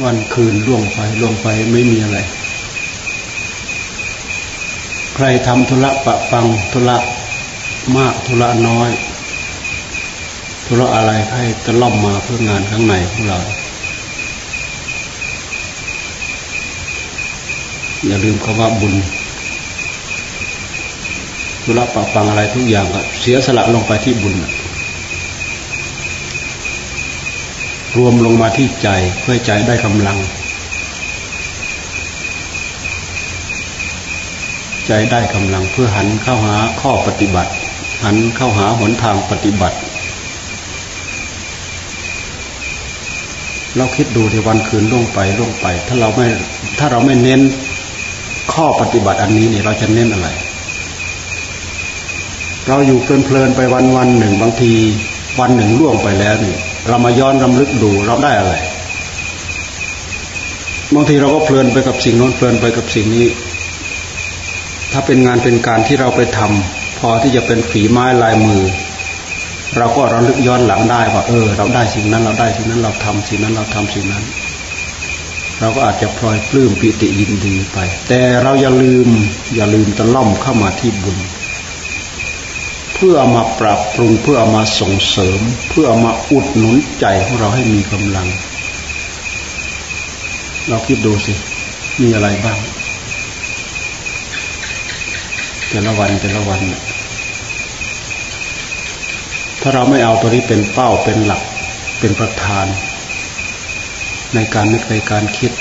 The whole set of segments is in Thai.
วันคืนล่วงไปล่วงไปไม่มีอะไร ใครทำธุระปะปังธุระมากธุระน้อย ธุระอะไรให้ตะล่อมมาเพื่องานข้างในของเรา อย่าลืมคำว่าบุญธุระปะปังอะไรทุกอย่างก็เสียสละลงไปที่บุญ รวมลงมาที่ใจเพื่อใจได้กำลัง ใจได้กำลังเพื่อหันเข้าหาข้อปฏิบัติ หันเข้าหาหนทางปฏิบัติ เราคิดดูในวันคืนล่วงไปล่วงไป ถ้าเราไม่ถ้าเราไม่เน้นข้อปฏิบัติอันนี้เนี่ยเราจะเน้นอะไร เราอยู่เพลินๆไปวันวันหนึ่งบางที วันหนึ่งล่วงไปแล้วเนี่ย เรามาย้อนรำลึกดูเราได้อะไรบางทีเราก็เพลินไปกับสิ่งโน้นเพลินไปกับสิ่งนี้ ถ้าเป็นงานเป็นการที่เราไปทำพอที่จะเป็นฝีไม้ลายมือ เราก็ระลึกย้อนหลังได้ว่า เออ เราได้สิ่งนั้น เราได้สิ่งนั้นเราทำสิ่งนั้นเราทำสิ่งนั้น เราก็อาจจะพลอยปลื้มปิติยินดีไป แต่เราอย่าลืม อย่าลืมตะล่อมเข้ามาที่บุญ พื่อมาปรับปรุงเพื่อมาส่งเสริม เพื่อมาอุดหนุนใจของเราให้มีกำลัง เราคิดดูสิ มีอะไรบ้าง แต่ละวันแต่ละวัน ถ้าเราไม่เอาตัวนี้เป็นเป้าเป็นหลักเป็นประธาน ในการนึกในการคิด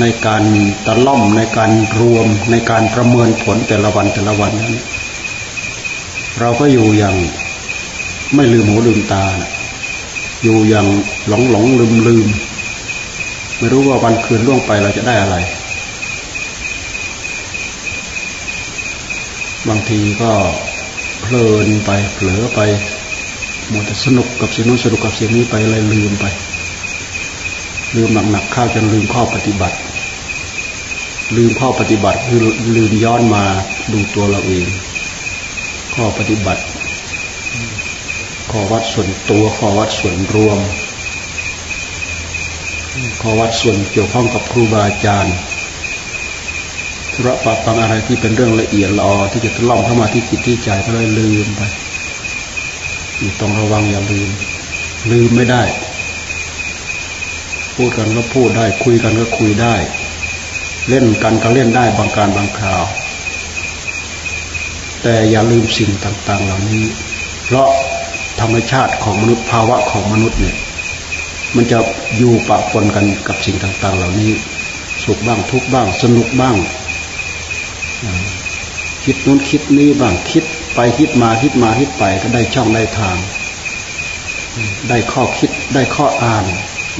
ในการตะล่อมในการรวมในการประเมินผลแต่ละวันแต่ละวันนั้น เราก็อยู่อย่างไม่ลืมหูลืมตานะอยู่อย่างหลงหลงลืมลืมไม่รู้ว่าวันคืนล่วงไปเราจะได้อะไร บางทีก็เพลินไปเผลอไปหมดสนุกกับสิ่งนู้นสนุกกับสิ่งนี้ไปเลยลืมไป ลืมหนักๆข้าวจนลืมข้อปฏิบัติ ลืมข้อปฏิบัติคือลืมย้อนมาดูตัวเราเอง ข้อปฏิบัติ ข้อวัดส่วนตัวข้อวัดส่วนรวม ข้อวัดส่วนเกี่ยวข้องกับครูบาอาจารย์ธุระปะปังอะไรที่เป็นเรื่องละเอียดละออที่จะล่อมเข้ามาที่จิตที่ใจก็เลยลืมไปต้องระวังอย่าลืม ลืมไม่ได้ พูดกันก็พูดได้ คุยกันก็คุยได้ เล่นกันก็เล่นได้บางการบางคราว แต่อย่าลืมสิ่งต่างๆ เหล่านี้ เพราะธรรมชาติของมนุษย์ภาวะของมนุษย์เนี่ย มันจะอยู่ปะปนกันกับสิ่งต่างๆ เหล่านี้ สุขบ้างทุกบ้าง สนุกบ้าง คิดนู้นคิดนี้บ้างคิดไปคิดมาคิดมาคิดไปก็ได้ช่องได้ทาง ได้ข้อคิดได้ข้ออ่าน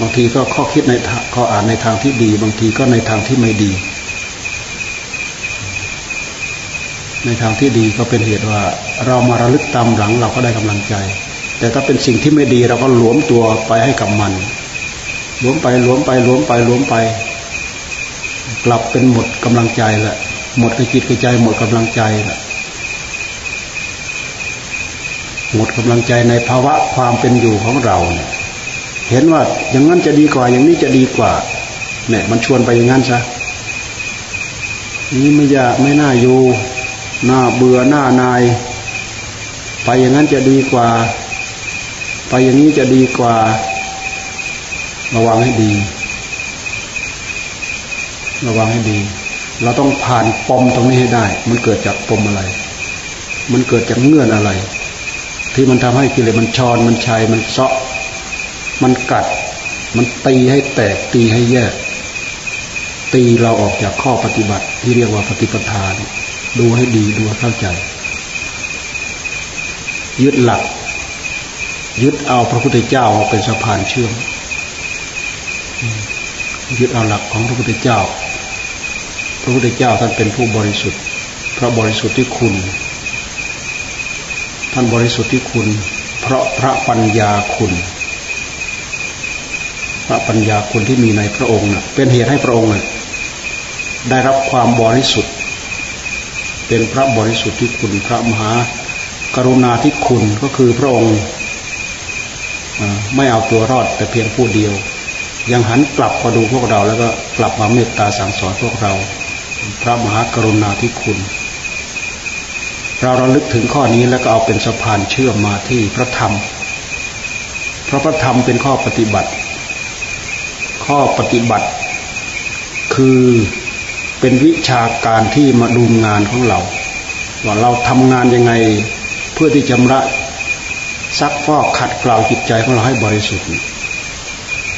บางทีก็ข้อคิดในข้ออ่านในทางที่ดี บางทีก็ในทางที่ไม่ดี ในทางที่ดีก็เป็นเหตุว่าเรามาระลึกตามหลังเราก็ได้กำลังใจ แต่ถ้าเป็นสิ่งที่ไม่ดีเราก็หลวมตัวไปให้กับมันหลวมไปหลวมไปหลวมไปหลวมไป กลับเป็นหมดกำลังใจละหมดกระจิตกระใจหมดกำลังใจละหมดกำลังใจในภาวะความเป็นอยู่ของเราเนี่ยเห็นว่าอย่างนั้นจะดีกว่า อย่างนี้จะดีกว่าเนี่ยมันชวนไปอย่างนั้นซะนี่ไม่อยากไม่น่าอยู่ หน้าเบื่อหน้านาย ไปอย่างนั้นจะดีกว่า ไปอย่างนี้จะดีกว่า ระวังให้ดี ระวังให้ดี เราต้องผ่านปมตรงนี้ให้ได้ มันเกิดจากปมอะไร มันเกิดจากเงื่อนอะไร ที่มันทำให้กิเลสมันชอนมันชัยมันเซาะ มันกัด มันตีให้แตกตีให้แยกตีเราออกจากข้อปฏิบัติที่เรียกว่าปฏิปทาน ดูให้ดีดูเข้าใจ ยึดหลัก ยึดเอาพระพุทธเจ้าเป็นสะพานเชื่อม ยึดเอาหลักของพระพุทธเจ้า พระพุทธเจ้าท่านเป็นผู้บริสุทธิ์ พระบริสุทธิ์ที่คุณ ท่านบริสุทธิ์ที่คุณ เพราะพระปัญญาคุณ พระปัญญาคุณที่มีในพระองค์เป็นเหตุให้พระองค์ได้รับความบริสุทธิ์ เป็นพระบริสุทธิ์ที่คุณพระมหากรุณาที่คุณก็คือพระองค์ไม่เอาตัวรอดแต่เพียงผู้เดียว ยังหันกลับมาดูพวกเราแล้วก็กลับมาเมตตาสั่งสอนพวกเรา พระมหากรุณาธิคุณ เราระลึกถึงข้อนี้แล้วก็เอาเป็นสะพานเชื่อมมาที่พระธรรม เพราะพระธรรมเป็นข้อปฏิบัติ ข้อปฏิบัติ คือ เป็นวิชาการที่มาดูงานของเรา ว่าเราทำงานยังไงเพื่อที่จะมระซักฟอกขัดเกลาจิตใจของเราให้บริสุทธิ์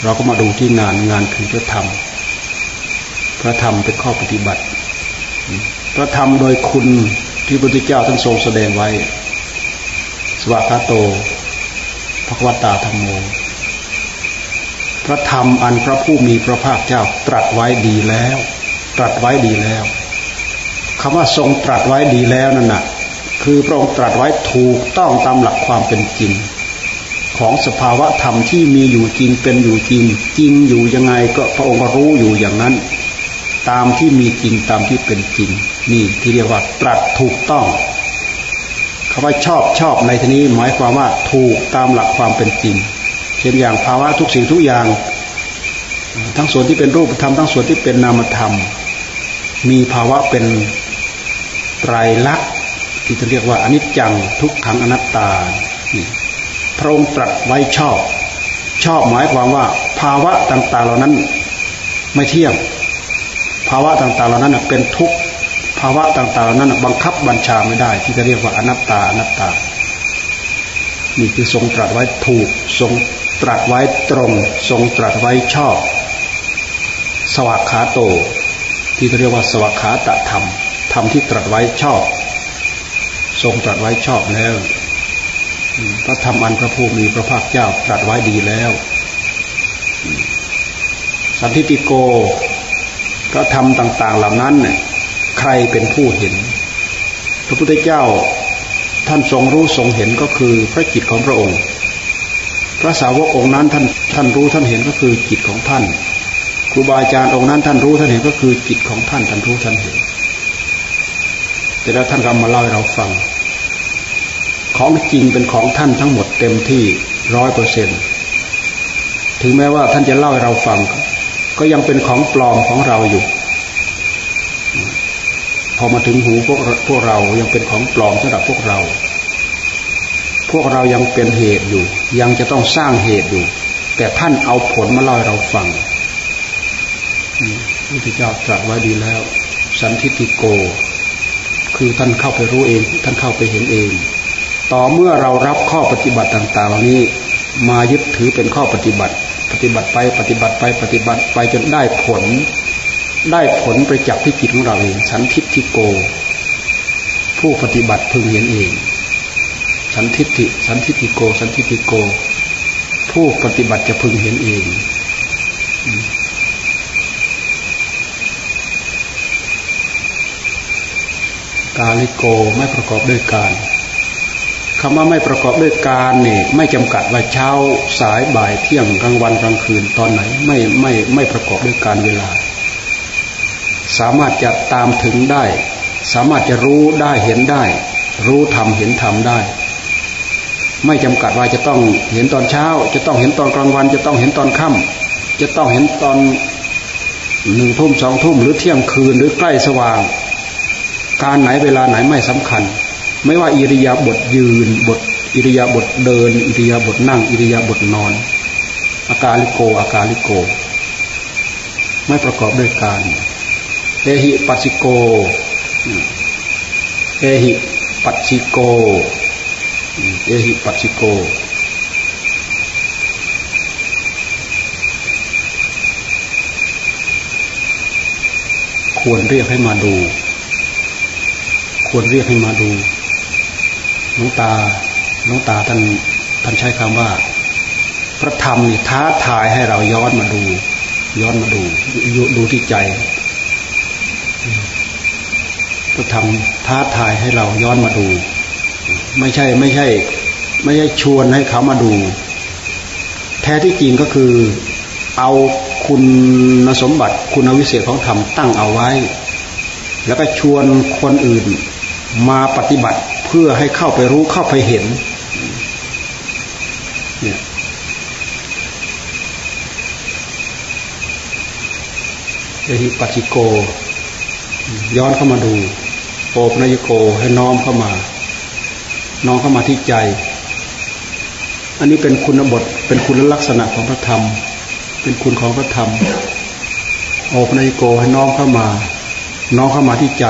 เราก็มาดูที่งานงานคือพระธรรม พระธรรมเป็นข้อปฏิบัติ พระธรรมโดยคุณที่พระพุทธเจ้าท่านทรงแสดงไว้ สวัสดโตพระวตาธรรมโมพระธรรมอันพระผู้มีพระภาคเจ้าตรัสไว้ดีแล้ว ตรัสไว้ดีแล้วคำว่าทรงตรัสไว้ดีแล้วนั่นน่ะคือพระองค์ตรัสไว้ถูกต้องตามหลักความเป็นจริง ของสภาวะธรรมที่มีอยู่จริงเป็นอยู่จริง จริงอยู่ยังไงก็พระองค์รู้อยู่อย่างนั้น ตามที่มีจริงตามที่เป็นจริง นี่ที่เรียกว่าตรัสถูกต้องคำว่าชอบชอบในที่นี้หมายความว่าถูกตามหลักความเป็นจริง เช่นอย่างภาวะทุกสิ่งทุกอย่าง ทั้งส่วนที่เป็นรูปธรรมทั้งส่วนที่เป็นนามธรรม มีภาวะเป็นไตรลักษณ์ที่จะเรียกว่าอนิจจังทุกขังอนัตตาพระองค์ตรัสไว้ชอบ ชอบหมายความว่า ภาวะต่างๆเหล่านั้นไม่เที่ยง ภาวะต่างๆเหล่านั้นเป็นทุกข์ภาวะต่างๆเหล่านั้นบังคับบัญชาไม่ได้ ที่จะเรียกว่าอนัตตาอนัตตานี่คือทรงตรัสไว้ถูกทรงตรัสไว้ตรง ทรงตรัสไว้ชอบ สวัสขาโต ที่เรียกว่าสวัสขาตธรรมธรรมที่ตรัสไว้ชอบ ทรงตรัสไว้ชอบแล้วพระธรรมอันพระภูมิพระภาคเจ้าตรัสไว้ดีแล้ว สันทิติโกพระธรรมต่าง ๆ เหล่านั้นเนี่ยใครเป็นผู้เห็น พระพุทธเจ้าท่านทรงรู้ทรงเห็นก็คือพระจิตของพระองค์ พระสาวกองค์นั้นท่านท่านรู้ท่านเห็นก็คือจิตของท่าน ครูบาอาจารย์องค์นั้นท่านรู้ท่านเห็นก็คือจิตของท่านท่านรู้ท่านเห็นแต่แล้วท่านก็มาเล่าให้เราฟัง ของจริงเป็นของท่านทั้งหมดเต็มที่ร้อยเปอร์เซ็นถึงแม้ว่าท่านจะเล่าให้เราฟัง ก็ยังเป็นของปลอมของเราอยู่ พอมาถึงหูพวกพวกเรายังเป็นของปลอมสำหรับพวกเรา พวกเรายังเป็นเหตุอยู่ ยังจะต้องสร้างเหตุอยู่ แต่ท่านเอาผลมาเล่าให้เราฟัง พุทธเจ้าตรัสไว้ดีแล้ว สันทิติโก คือท่านเข้าไปรู้เองท่านเข้าไปเห็นเอง ต่อเมื่อเรารับข้อปฏิบัติต่างๆเหล่านี้มายึดถือเป็นข้อปฏิบัติ ปฏิบัติไปปฏิบัติไปปฏิบัติไปจนได้ผล ได้ผลไปจับที่จิตของเราเองสันทิฏฐิโก ผู้ปฏิบัติพึงเห็นเอง สันทิฏฐิสันทิฏฐิโก สันทิฏฐิโก ผู้ปฏิบัติจะพึงเห็นเอง กาลิโกไม่ประกอบด้วยการคำว่าไม่ประกอบด้วยการนี่ไม่จำกัดว่าเช้าสายบ่ายเที่ยงกลางวันกลางคืนตอนไหนไม่ไม่ไม่ประกอบด้วยการเวลา สามารถจะตามถึงได้ สามารถจะรู้ได้เห็นได้ รู้ทำเห็นทำได้ ไม่จำกัดว่าจะต้องเห็นตอนเช้า จะต้องเห็นตอนกลางวัน จะต้องเห็นตอนค่ำจะต้องเห็นตอนหนึ่งทุ่มสองทุ่มหรือเที่ยงคืนหรือใกล้สว่าง การไหนเวลาไหนไม่สำคัญ ไม่ว่าอิริยาบถยืนบทอิริยาบถเดิน อิริยาบถนั่ง อิริยาบถนอน อาการลิโกอาการลิโก ไม่ประกอบด้วยการเอหิปัสสิโกเอหิปัสสิโกเอหิปัสสิโกควรเรียกให้มาดู ควรเรียกให้มาดูหลวงตาหลวงตาท่านท่านใช้คำว่า พระธรรมนี่ท้าทายให้เราย้อนมาดู ย้อนมาดูดูที่ใจ พระธรรมท้าทายให้เราย้อนมาดู ไม่ใช่ไม่ใช่ ไม่ใช่ชวนให้เขามาดู แท้ที่จริงก็คือเอาคุณสมบัติคุณวิเศษของธรรมตั้งเอาไว้ แล้วก็ชวนคนอื่น มาปฏิบัติเพื่อให้เข้าไปรู้เข้าไปเห็น เนี่ยเอหิปัจิโก ย้อนเข้ามาดูโอปนายโกให้น้อมเข้ามา น้อมเข้ามาที่ใจ อันนี้เป็นคุณบท เป็นคุณลักษณะของพระธรรม เป็นคุณของพระธรรม โอปนายโกให้น้อมเข้ามา น้อมเข้ามาที่ใจ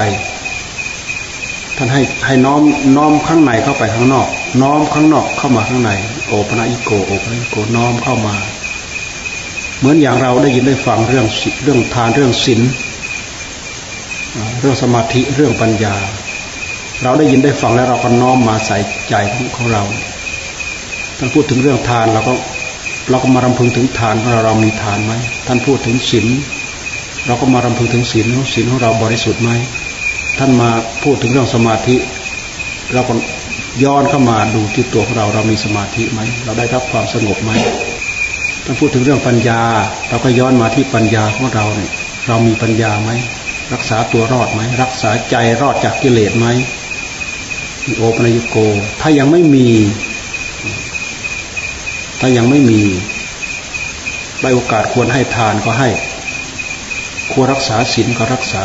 ท่านให้ให้น้อมน้อมข้างในเข้าไปข้างนอก น้อมข้างนอกเข้ามาข้างใน โอปนายโกโอปนายโกน้อมเข้ามา เหมือนอย่างเราได้ยินได้ฟังเรื่องเรื่องทานเรื่องศีลเรื่องสมาธิเรื่องปัญญา เราได้ยินได้ฟังแล้วเราก็น้อมมาใส่ใจของเราท่านพูดถึงเรื่องทานเราก็เราก็มารำพึงถึงทานของเราเรามีทานไหมท่านพูดถึงศีลเราก็มารำพึงถึงศีลศีลของเราบริสุทธิ์ไหม ท่านมาพูดถึงเรื่องสมาธิ เราก็ย้อนเข้ามาดูที่ตัวของเราเรามีสมาธิไหมเราได้รับความสงบไหมถ้านพูดถึงเรื่องปัญญา เราก็ย้อนมาที่ปัญญาของเราเนี่ย เรามีปัญญาไหมรักษาตัวรอดไหมรักษาใจรอดจากกิเลสไหมโอปนยุโก ถ้ายังไม่มี ถ้ายังไม่มีได้โอกาสควรให้ทานก็ให้ ควรรักษาศีลก็รักษา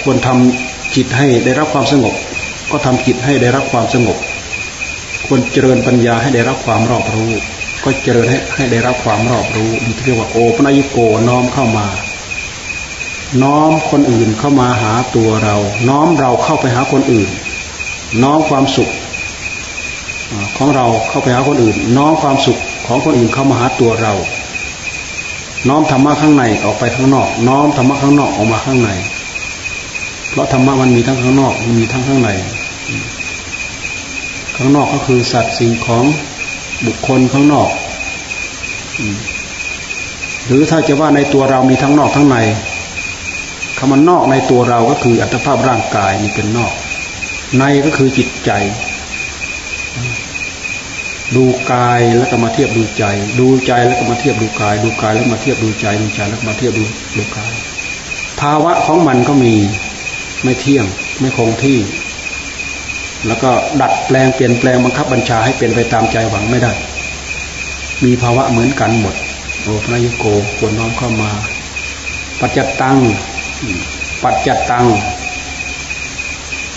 ควรทำ จิตให้ได้รับความสงบ ก็ทำจิตให้ได้รับความสงบ ควรเจริญปัญญาให้ได้รับความรอบรู้ ก็เจริญให้ให้ได้รับความรอบรู้นี่เรียกว่าโอปนยิโกน้อมเข้ามา น้อมคนอื่นเข้ามาหาตัวเรา น้อมเราเข้าไปหาคนอื่น น้อมความสุขของเราเข้าไปหาคนอื่น น้อมความสุขของคนอื่นเข้ามาหาตัวเรา น้อมธรรมะข้างในออกไปข้างนอก น้อมธรรมะข้างนอกออกมาข้างใน เพราะธรรมะมันมีทั้งข้างนอก มันมีทั้งข้างใน ข้างนอกก็คือสัตว์สิ่งของบุคคลข้างนอก หรือถ้าจะว่าในตัวเรามีทั้งนอกทั้งในคำว่านอกในตัวเราก็คืออัตภาพร่างกายนี่เป็นนอก ในก็คือจิตใจ ดูกายแล้วก็มาเทียบดูใจ ดูใจแล้วก็มาเทียบดูกาย ดูกายแล้วมาเทียบดูใจ ดูใจแล้วมาเทียบดูดูกาย ภาวะของมันก็มี ไม่เที่ยง ไม่คงที่ แล้วก็ดัดแปลงเปลี่ยนแปลงบังคับบัญชาให้เป็นไปตามใจหวังไม่ได้ มีภาวะเหมือนกันหมดโอพระยุโกควรน้อมเข้ามา ปัจจตัง ปัจจตัง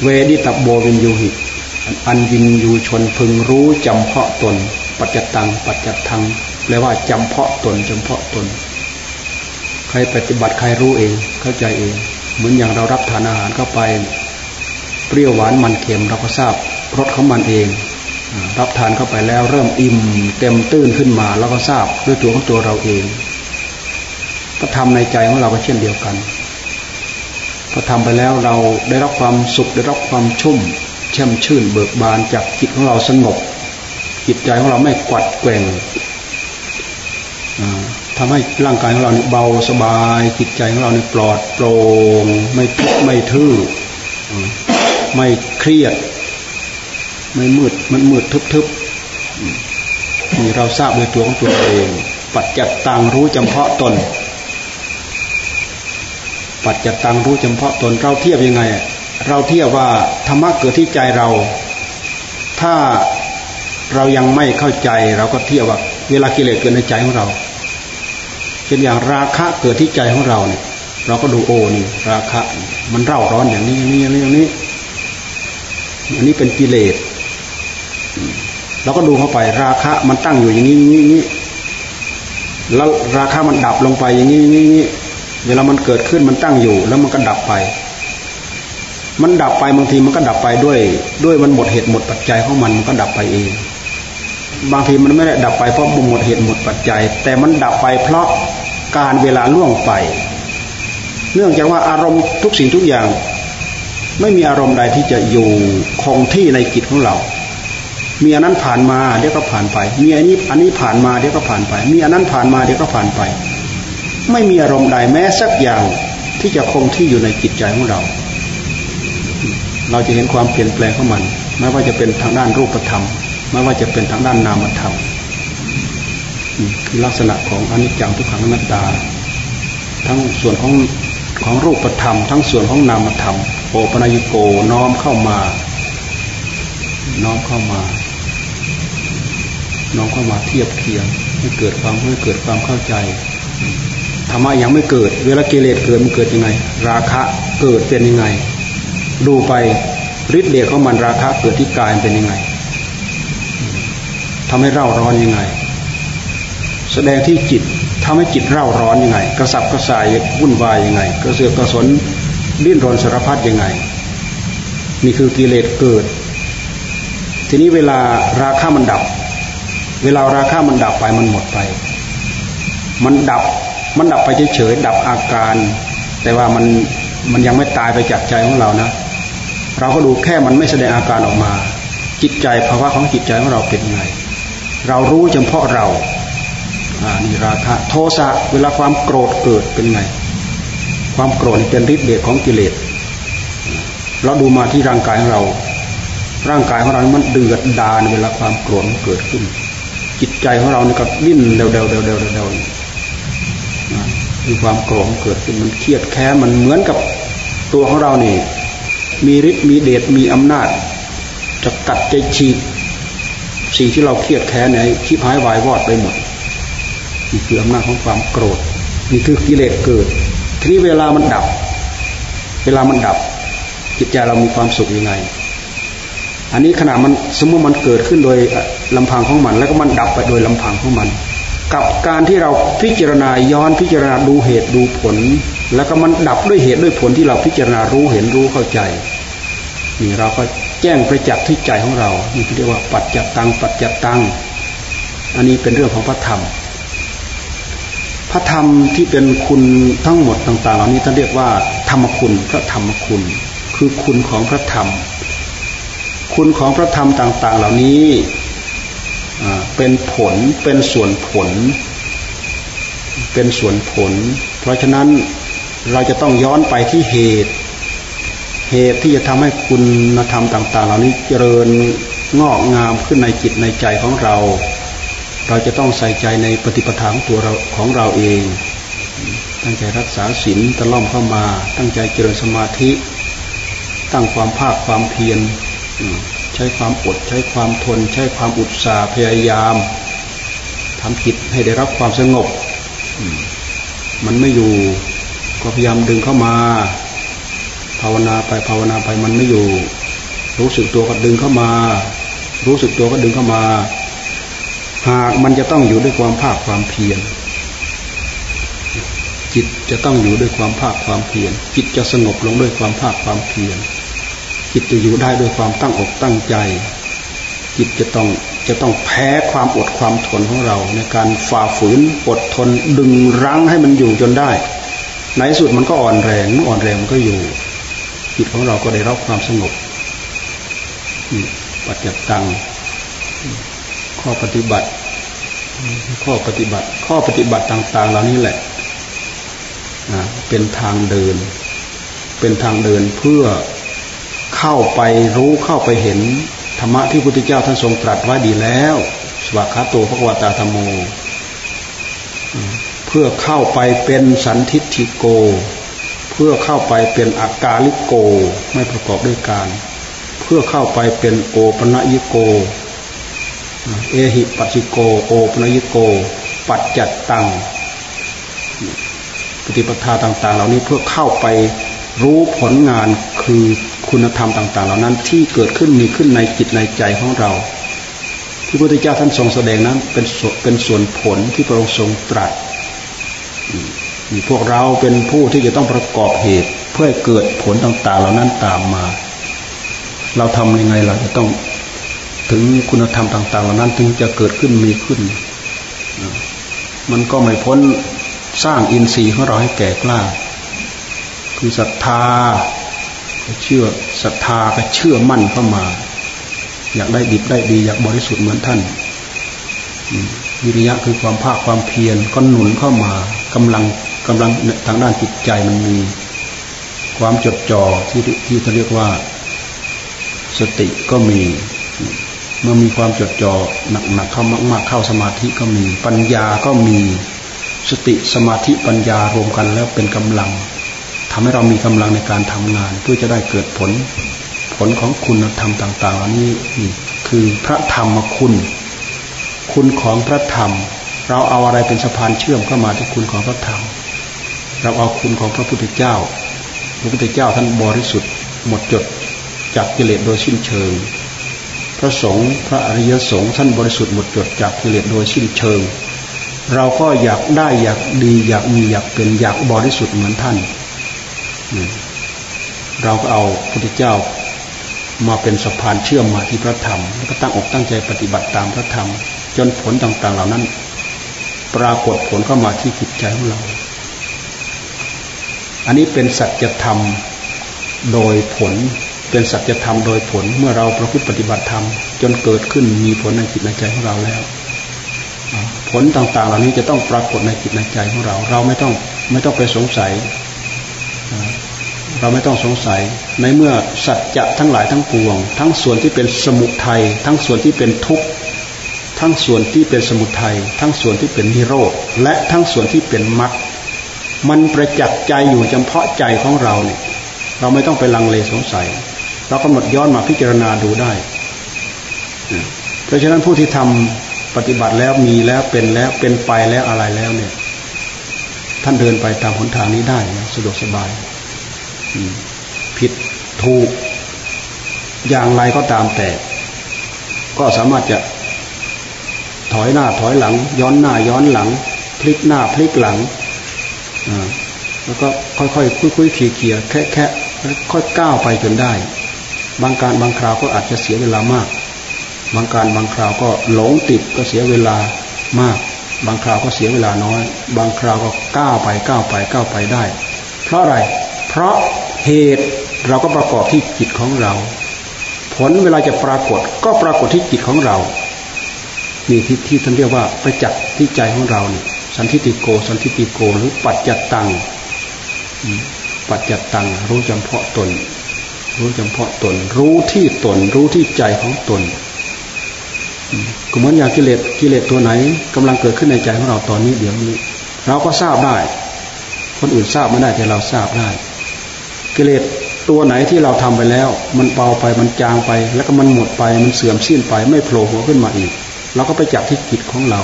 เวดิตโบวินยูหิ อันวินยูชนพึงรู้จำเพาะตน ปัจจตัง ปัจจตังแปลว่าจำเพาะตนจำเพาะตน ใครปฏิบัติใครรู้เอง เข้าใจเอง เหมือนอย่างเรารับทานอาหารเข้าไป เปรี้ยวหวานมันเค็มเราก็ทราบรสของมันเอง รับทานเข้าไปแล้วเริ่มอิ่ม เต็มตื้นขึ้นมาเราก็ทราบด้วยตัวของตัวเราเองพระธรรมในใจของเราก็เช่นเดียวกันพอทำไปแล้วเราได้รับความสุขได้รับความชุ่มแช่มชื่นเบิกบานจากจิตของเราสงบจิตใจของเราไม่กวัดแกว่ง ทำให้ร่างกายของเราเนี่ยเบาสบายจิตใจของเราเนี่ยปลอดโปร่งไม่ทุกข์ไม่ทื่อไม่เครียด ไม่มืดมันมืดทึบๆนี่เราทราบโดยตัวของตัวเอง ปัจจัตตังรู้จำเพาะตน ปัจจัตตังรู้จำเพาะตน เราเทียบยังไง เราเทียบว่าธรรมะเกิดที่ใจเรา ถ้าเรายังไม่เข้าใจ เราก็เทียบว่า เวลากิเลสเกิดในใจของเรา เช่นอย่างราคะเกิดที่ใจของเราเนี่ย เราก็ดูโอ้นี่ราคะ มันเร่าร้อนอย่างนี้อย่างนี้อย่างนี้อย่างนี้อันนี้เป็นกิเลสเราก็ดูเข้าไปราคะมันตั้งอยู่อย่างนี้นี้นี้แล้วราคะมันดับลงไปอย่างนี้นี้นี้เวลามันเกิดขึ้นมันตั้งอยู่ แล้วมันก็ดับไป มันดับไปบางทีมันก็ดับไปด้วย ด้วยมันหมดเหตุหมดปัจจัยของมันมันก็ดับไปเอง บางทีมันไม่ได้ดับไปเพราะมันหมดเหตุหมดปัจจัย แต่มันดับไปเพราะการเวลาล่วงไป เนื่องจากว่าอารมณ์ทุกสิ่งทุกอย่าง ไม่มีอารมณ์ใดที่จะอยู่คงที่ในจิตของเรา มีอันนั้นผ่านมาเดี๋ยวก็ผ่านไป มีอันนี้อันนี้ผ่านมาเดี๋ยวก็ผ่านไป มีอันนั้นผ่านมาเดี๋ยวก็ผ่านไป ไม่มีอารมณ์ใดแม้สักอย่างที่จะคงที่อยู่ในจิตใจของเรา เราจะเห็นความเปลี่ยนแปลงของมันไม่ว่าจะเป็นทางด้านรูปธรรม ไม่ว่าจะเป็นทางด้านนามธรรมคือลักษณะของอนิจจังทุกขังอนัตตา ทั้งส่วนของของรูปธรรม ทั้งส่วนของนามธรรมโอปนายโกน้อมเข้ามา น้อมเข้ามาน้อมเข้ามาเทียบเคียงให้เกิดความให้เกิดความเข้าใจธรรมะยังไม่เกิด เวลากิเลสเกิดมันเกิดยังไง ราคะเกิดเป็นยังไง ดูไปฤทธิ์เดชของมันราคะเกิดที่กายเป็นยังไง ทำให้เร่าร้อนยังไง แสดงที่จิตทำให้จิตเร่าร้อนยังไง กระสับกระส่ายวุ่นวายยังไง กระเสือกกระสนดิ้นรนสารพัดยังไง นี่คือกิเลสเกิด ทีนี้เวลาราคามันดับ เวลาราคามันดับไปมันหมดไป มันดับมันดับไปเฉยๆดับอาการ แต่ว่ามันมันยังไม่ตายไปจากใจของเรานะเราก็ดูแค่มันไม่แสดงอาการออกมา จิตใจภาวะของจิตใจของเราเป็นไง เรารู้เฉพาะเราอ่านี่ราคะโทสะเวลาความโกรธเกิดเป็นไง ความโกรธเป็นฤทธิ์เดชของกิเลสเราดูมาที่ร่างกายของเรา ร่างกายของเรา มันเดือดดาลเวลาความโกรธเกิดขึ้น จิตใจของเราเนี่ยก็ดิ้นเดาเดาเดาเดาเดามีความโกรธเกิดขึ้นมันเครียดแค้นมันเหมือนกับตัวของเรานี่ มีฤทธิ์มีเดชมีอำนาจจะตัดจะฉีก สิ่งที่เราเครียดแค้นเนี่ยคิดหายวายวอดไปหมดนี่คืออำนาจของความโกรธนี่คือกิเลสเกิด ทีนี้เวลามันดับ เวลามันดับ จิตใจเรามีความสุขยังไง อันนี้ขณะมันสมมติมันเกิดขึ้นโดยลำพังของมัน แล้วก็มันดับไปโดยลำพังของมัน กับการที่เราพิจารณาย้อนพิจารณาดูเหตุดูผล แล้วก็มันดับด้วยเหตุด้วยผลที่เราพิจารณารู้เห็นรู้เข้าใจ นี่เราก็ แจ้งประจักษ์ที่ใจของเรานี่เรียกว่าปัจจตังปัจจตัง อันนี้เป็นเรื่องของพระธรรม พระธรรมที่เป็นคุณทั้งหมดต่างๆ เหล่านี้ท่านเรียกว่าธรรมคุณพระธรรมคุณ คือคุณของพระธรรม คุณของพระธรรมต่าง ๆ เหล่านี้เป็นผลเป็นส่วนผล เป็นส่วนผล เพราะฉะนั้นเราจะต้องย้อนไปที่เหตุ เหตุที่จะทำให้คุณธรรมต่าง ๆ เหล่านี้เจริญงอกงามขึ้นในจิตในใจของเรา เราจะต้องใส่ใจในปฏิปทาของตัวเราของเราเอง ตั้งใจรักษาศีลตะล่อมเข้ามา ตั้งใจเจริญสมาธิ ตั้งความภาคความเพียรใช้ความอดใช้ความทน ใช้ความอุตสาห์พยายามทำจิตให้ได้รับความสงบมันไม่อยู่ก็พยายามดึงเข้ามาาวนาไปภาวนาไปมันไม่อยู่ รู้สึกตัวก็ดึงเข้ามา รู้สึกตัวก็ดึงเข้ามา หากมันจะต้องอยู่ด้วยความภาคความเพียรจิตจะต้องอยู่ด้วยความภาคความเพียรจิตจะสงบลงด้วยความภาคความเพียรจิตจะอยู่ได้ด้วยความตั้งอกตั้งใจ จิตจะต้องจะต้องแพ้ความอดความทนของเรา ในการฝ่าฝืนอดทนดึงรั้งให้มันอยู่จนได้ ในสุดมันก็อ่อนแรงอ่อนแรงมันก็อยู่ จิตของเราก็ได้รับความสงบปัจจัตัง ข้อปฏิบัติ ข้อปฏิบัติ ข้อปฏิบัติต่าง ๆ เหล่านี้แหละเป็นทางเดิน เป็นทางเดินเพื่อเข้าไปรู้เข้าไปเห็นธรรมะที่พระพุทธเจ้าท่านทรงตรัสไว้ดีแล้วสวากขาโตพระวตาธรรมโม เพื่อเข้าไปเป็นสันทิฏฐิโก เพื่อเข้าไปเป็นอากาลิโกไม่ประกอบด้วยการ เพื่อเข้าไปเป็นโอปะยิโก เอหิปัจิโก โอปะยิโก ปัจจัตตังปฏิปทาต่าง ๆ เหล่านี้เพื่อเข้าไปรู้ผลงานคือคุณธรรมต่าง ๆ เหล่านั้นที่เกิดขึ้นมีขึ้นในจิตในใจของเรา ที่พระพุทธเจ้าท่านทรงแสดงนั้นเป็นเป็นส่วนผลที่พระองค์ทรงตรัส พวกเราเป็นผู้ที่จะต้องประกอบเหตุ เพื่อเกิดผลต่างๆ เหล่านั้นตามมา เราทำยังไงเราจะต้องถึงคุณธรรมต่าง ๆ เหล่านั้น ถึงจะเกิดขึ้นมีขึ้น มันก็ไม่พ้นสร้างอินทรีย์ของเราให้แก่กล้า คือศรัทธาเชื่อศรัทธาก็เชื่อมั่นเข้ามา อยากได้ดิบได้ดี อยากบริสุทธิ์เหมือนท่านวิริยะคือความภาคความเพียรก็หนุนเข้ามากำลัง กำลังทางด้านจิตใจมันมีความจดจ่อที่ที่เขาเรียกว่าสติก็มี เมื่อมีความจดจ่อหนักๆเข้ามากๆเข้าสมาธิก็มี ปัญญาก็มีสติสมาธิปัญญารวมกันแล้วเป็นกำลังทำให้เรามีกำลังในการทำงาน เพื่อจะได้เกิดผล ผลของคุณธรรมต่างๆนี้นี่คือพระธรรมคุณ คุณของพระธรรม เราเอาอะไรเป็นสะพานเชื่อมเข้ามาที่คุณของพระธรรม เราเอาคุณของพระพุทธเจ้า พระพุทธเจ้าท่านบริสุทธิ์ หมดจดจากกิเลสโดยสิ้นเชิง พระสงฆ์พระอริยสงฆ์ท่านบริสุทธิ์หมดจดจากกิเลสโดยสิ้นเชิง เราก็อยากได้อยากดีอยากมีอยากเป็นอยากบริสุทธิ์เหมือนท่าน เราก็เอาพระพุทธเจ้ามาเป็นสะพานเชื่อมมาที่พระธรรมแล้วก็ตั้งอกตั้งใจปฏิบัติตามพระธรรม จนผลต่างๆเหล่านั้น ปรากฏผลเข้ามาที่จิตใจของเรา อันนี้เป็นสัจธรรมโดยผล เป็นสัจธรรมโดยผล เมื่อเราประพฤติปฏิบัติธรรม จนเกิดขึ้นมีผลในจิตในใจของเราแล้ว ผลต่างๆ เหล่านี้จะต้องปรากฏในจิตในใจของเรา เราไม่ต้องไม่ต้องไปสงสัย เราไม่ต้องสงสัย ในเมื่อสัจจะทั้งหลายทั้งปวง ทั้งส่วนที่เป็นสมุทัย ทั้งส่วนที่เป็นทุกข์ทั้งส่วนที่เป็นสมุทัย ทั้งส่วนที่เป็นนิโรธ และทั้งส่วนที่เป็นมรรค มันประจักษ์ใจอยู่เฉพาะใจของเราเนี่ย เราไม่ต้องไปลังเลสงสัย เรากำหนดย้อนมาพิจารณาดูได้ เพราะฉะนั้นผู้ที่ทำปฏิบัติแล้วมีแล้วเป็นแล้วเป็นไปแล้วอะไรแล้วเนี่ย ท่านเดินไปตามหนทางนี้ได้สะดวกสบายผิดถูก อย่างไรก็ตามแต่ ก็สามารถจะถอยหน้าถอยหลัง ย้อนหน้าย้อนหลัง พลิกหน้าพลิกหลัง แล้วก็ค่อยๆคุยๆเขี่ยๆแค่แค่ค่อยก้าวไปจนได้ บางการบางคราวก็อาจจะเสียเวลามาก บางการบางคราวก็หลงติดก็เสียเวลามาก บางคราวก็เสียเวลาน้อย บางคราวก็ก้าวไปก้าวไปก้าวไปได้ เพราะอะไร เพราะเหตุเราก็ประกอบที่จิตของเรา ผลเวลาจะปรากฏก็ปรากฏที่จิตของเรานี่ที่ที่ท่านเรียกว่าไปจักษ์ที่ใจของเราเนี่ย สันทิติโก สันทิติโก หรือปัจจตัง ปัจจตัง รู้จำเพาะตน รู้จำเพาะตน รู้ที่ตน รู้ที่ใจของตนก็เหมือนอย่างกิเลส กิเลสตัวไหนกำลังเกิดขึ้นในใจของเราตอนนี้เดี๋ยวนี้ เราก็ทราบได้ คนอื่นทราบไม่ได้แต่เราทราบได้ กิเลสตัวไหนที่เราทำไปแล้ว มันเบาไปมันจางไป แล้วก็มันหมดไปมันเสื่อมสิ้นไปไม่โผล่หัวขึ้นมาอีกเราก็ไปจับที่จิตของเรา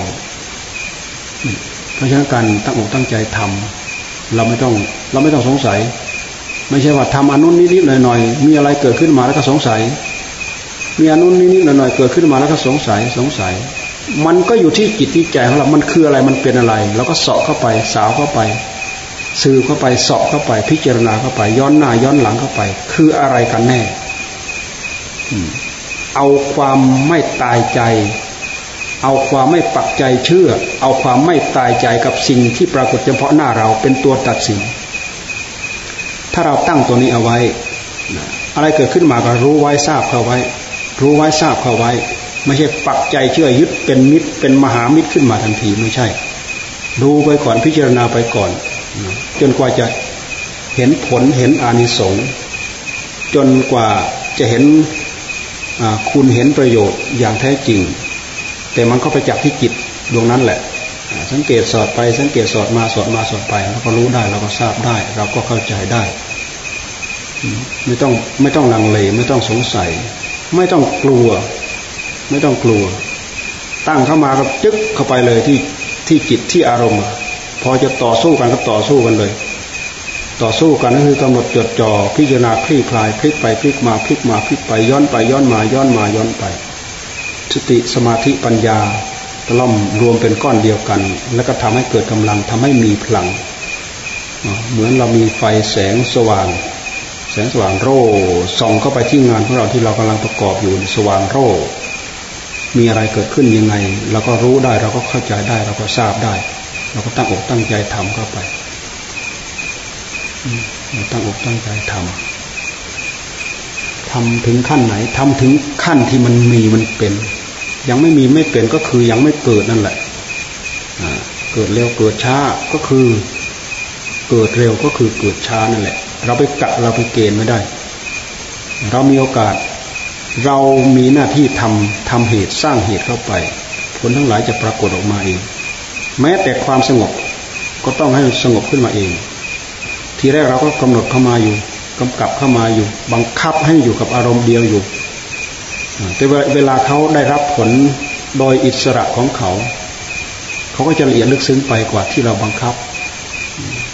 ราะฉะนั้นการตั้งอกตั้งใจทำเราไม่ต้องเราไม่ต้องสงสัย ไม่ใช่ว่าทำอนุนนิดๆหน่อยๆมีอะไรเกิดขึ้นมาแล้วก็สงสัย มีอนุนนิดๆหน่อยๆเกิดขึ้นมาแล้วก็สงสัยสงสัย มันก็อยู่ที่จิตที่ใจของเรา มันคืออะไรมันเป็นอะไรเราก็เสาะเข้าไปสาวเข้าไปสืบเข้าไปสอบเข้าไป พิจารณาเข้าไป ย้อนหน้าย้อนหลังเข้าไป คืออะไรกันแน่เอาความไม่ตายใจ เอาความไม่ปักใจเชื่อ เอาความไม่ตายใจกับสิ่งที่ปรากฏเฉพาะหน้าเราเป็นตัวตัดสิน ถ้าเราตั้งตัวนี้เอาไว้ อะไรเกิดขึ้นมาก็รู้ไว้ทราบเข้าไว้ รู้ไว้ทราบเข้าไว้ ไม่ใช่ปักใจเชื่อยึดเป็นมิตร เป็นมหามิตรขึ้นมาทันทีไม่ใช่ ดูไปก่อนพิจารณาไปก่อน จนกว่าจะเห็นผลเห็นอานิสงส์จนกว่าจะเห็นคุณเห็นประโยชน์อย่างแท้จริง แต่มันก็ไปจับที่จิตดวงนั้นแหละ สังเกตสอดไปสังเกตสอดมาสอดมาสอดไปเราก็รู้ได้เราก็ทราบได้ เราก็เข้าใจได้ ไม่ต้องไม่ต้องลังเลไม่ต้องสงสัย ไม่ต้องกลัว ไม่ต้องกลัว ตั้งเข้ามาก็จึ๊กเข้าไปเลยที่ที่จิตที่อารมณ์ พอจะต่อสู้กันก็ต่อสู้กันเลย ต่อสู้กันก็คือกำหนดจดจ่อพิจารณาคลี่คลายพลิกไปพลิกมาพลิกมาพลิกไปย้อนไปย้อนมาย้อนมาย้อนไป สติสมาธิปัญญาตล่อมรวมเป็นก้อนเดียวกัน แล้วก็ทำให้เกิดกำลังทำให้มีพลัง เหมือนเรามีไฟแสงสว่าง แสงสว่างโร่ส่องเข้าไปที่งานของเราที่เรากำลังประกอบอยู่สว่างโร่มีอะไรเกิดขึ้นยังไงเราก็รู้ได้เราก็เข้าใจได้เราก็ทราบได้ เราก็ตั้งอกตั้งใจทำเข้าไปเราตั้งอกตั้งใจทำทำถึงขั้นไหนทำถึงขั้นที่มันมีมันเป็น ยังไม่มีไม่เป็นก็คือยังไม่เกิดนั่นแหละเกิดเร็วเกิดช้าก็คือเกิดเร็วก็คือเกิดช้านั่นแหละ เราไปกะเราไปเกณฑ์ไม่ได้ เรามีโอกาส เรามีหน้าที่ทำทำเหตุสร้างเหตุเข้าไปผลทั้งหลายจะปรากฏออกมาเอง แม้แต่ความสงบก็ต้องให้สงบขึ้นมาเอง ทีแรกเราก็กำหนดเข้ามาอยู่กำกับเข้ามาอยู่ บังคับให้อยู่กับอารมณ์เดียวอยู่ แต่เวลาเขาได้รับผลโดยอิสระของเขา เขาก็จะละเอียดลึกซึ้งไปกว่าที่เราบังคับ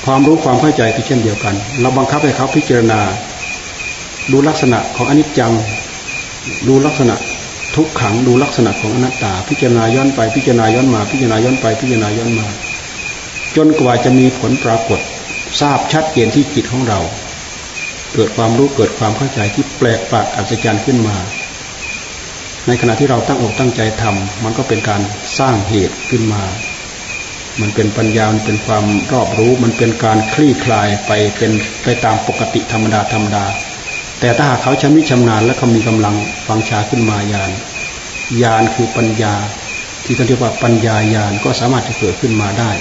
ความรู้ความเข้าใจก็เช่นเดียวกัน เราบังคับให้เขาพิจารณา ดูลักษณะของอนิจจัง ดูลักษณะทุกขัง ดูลักษณะของอนัตตา พิจารณาย้อนไป พิจารณาย้อนมา พิจารณาย้อนไป พิจารณาย้อนมา จนกว่าจะมีผลปรากฏ ทราบชัดเจนที่จิตของเรา เกิดความรู้เกิดความเข้าใจที่แปลกประหลาดอัศจรรย์ขึ้นมา ในขณะที่เราตั้งอกตั้งใจทำมันก็เป็นการสร้างเหตุขึ้นมา มันเป็นปัญญา มันเป็นความรอบรู้ มันเป็นการคลี่คลายไปเป็นไปตามปกติธรรมดาธรรมดา แต่ถ้าหากเขาชำนิชำนาญและเขามีกำลังฟังชาขึ้นมาญาณญาณคือปัญญา ที่เขาเรียกว่าปัญญาญาณก็สามารถจะเกิดขึ้นมาได้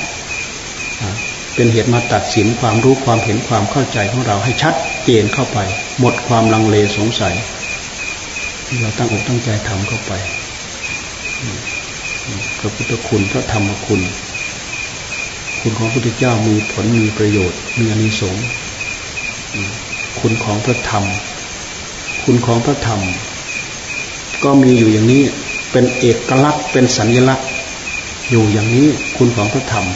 เป็นเหตุมาตัดสินความรู้ความเห็นความเข้าใจของเราให้ชัดเจนเข้าไป หมดความลังเลสงสัย ที่เราตั้งอกตั้งใจทำเข้าไปพระพุทธคุณพระธรรมคุณ คุณของพระพุทธเจ้ามีผลมีประโยชน์ มีอนิสงส์คุณของพระธรรม คุณของพระธรรม ก็มีอยู่อย่างนี้เป็นเอกลักษณ์เป็นสัญลักษณ์ อยู่อย่างนี้คุณของพระธรรม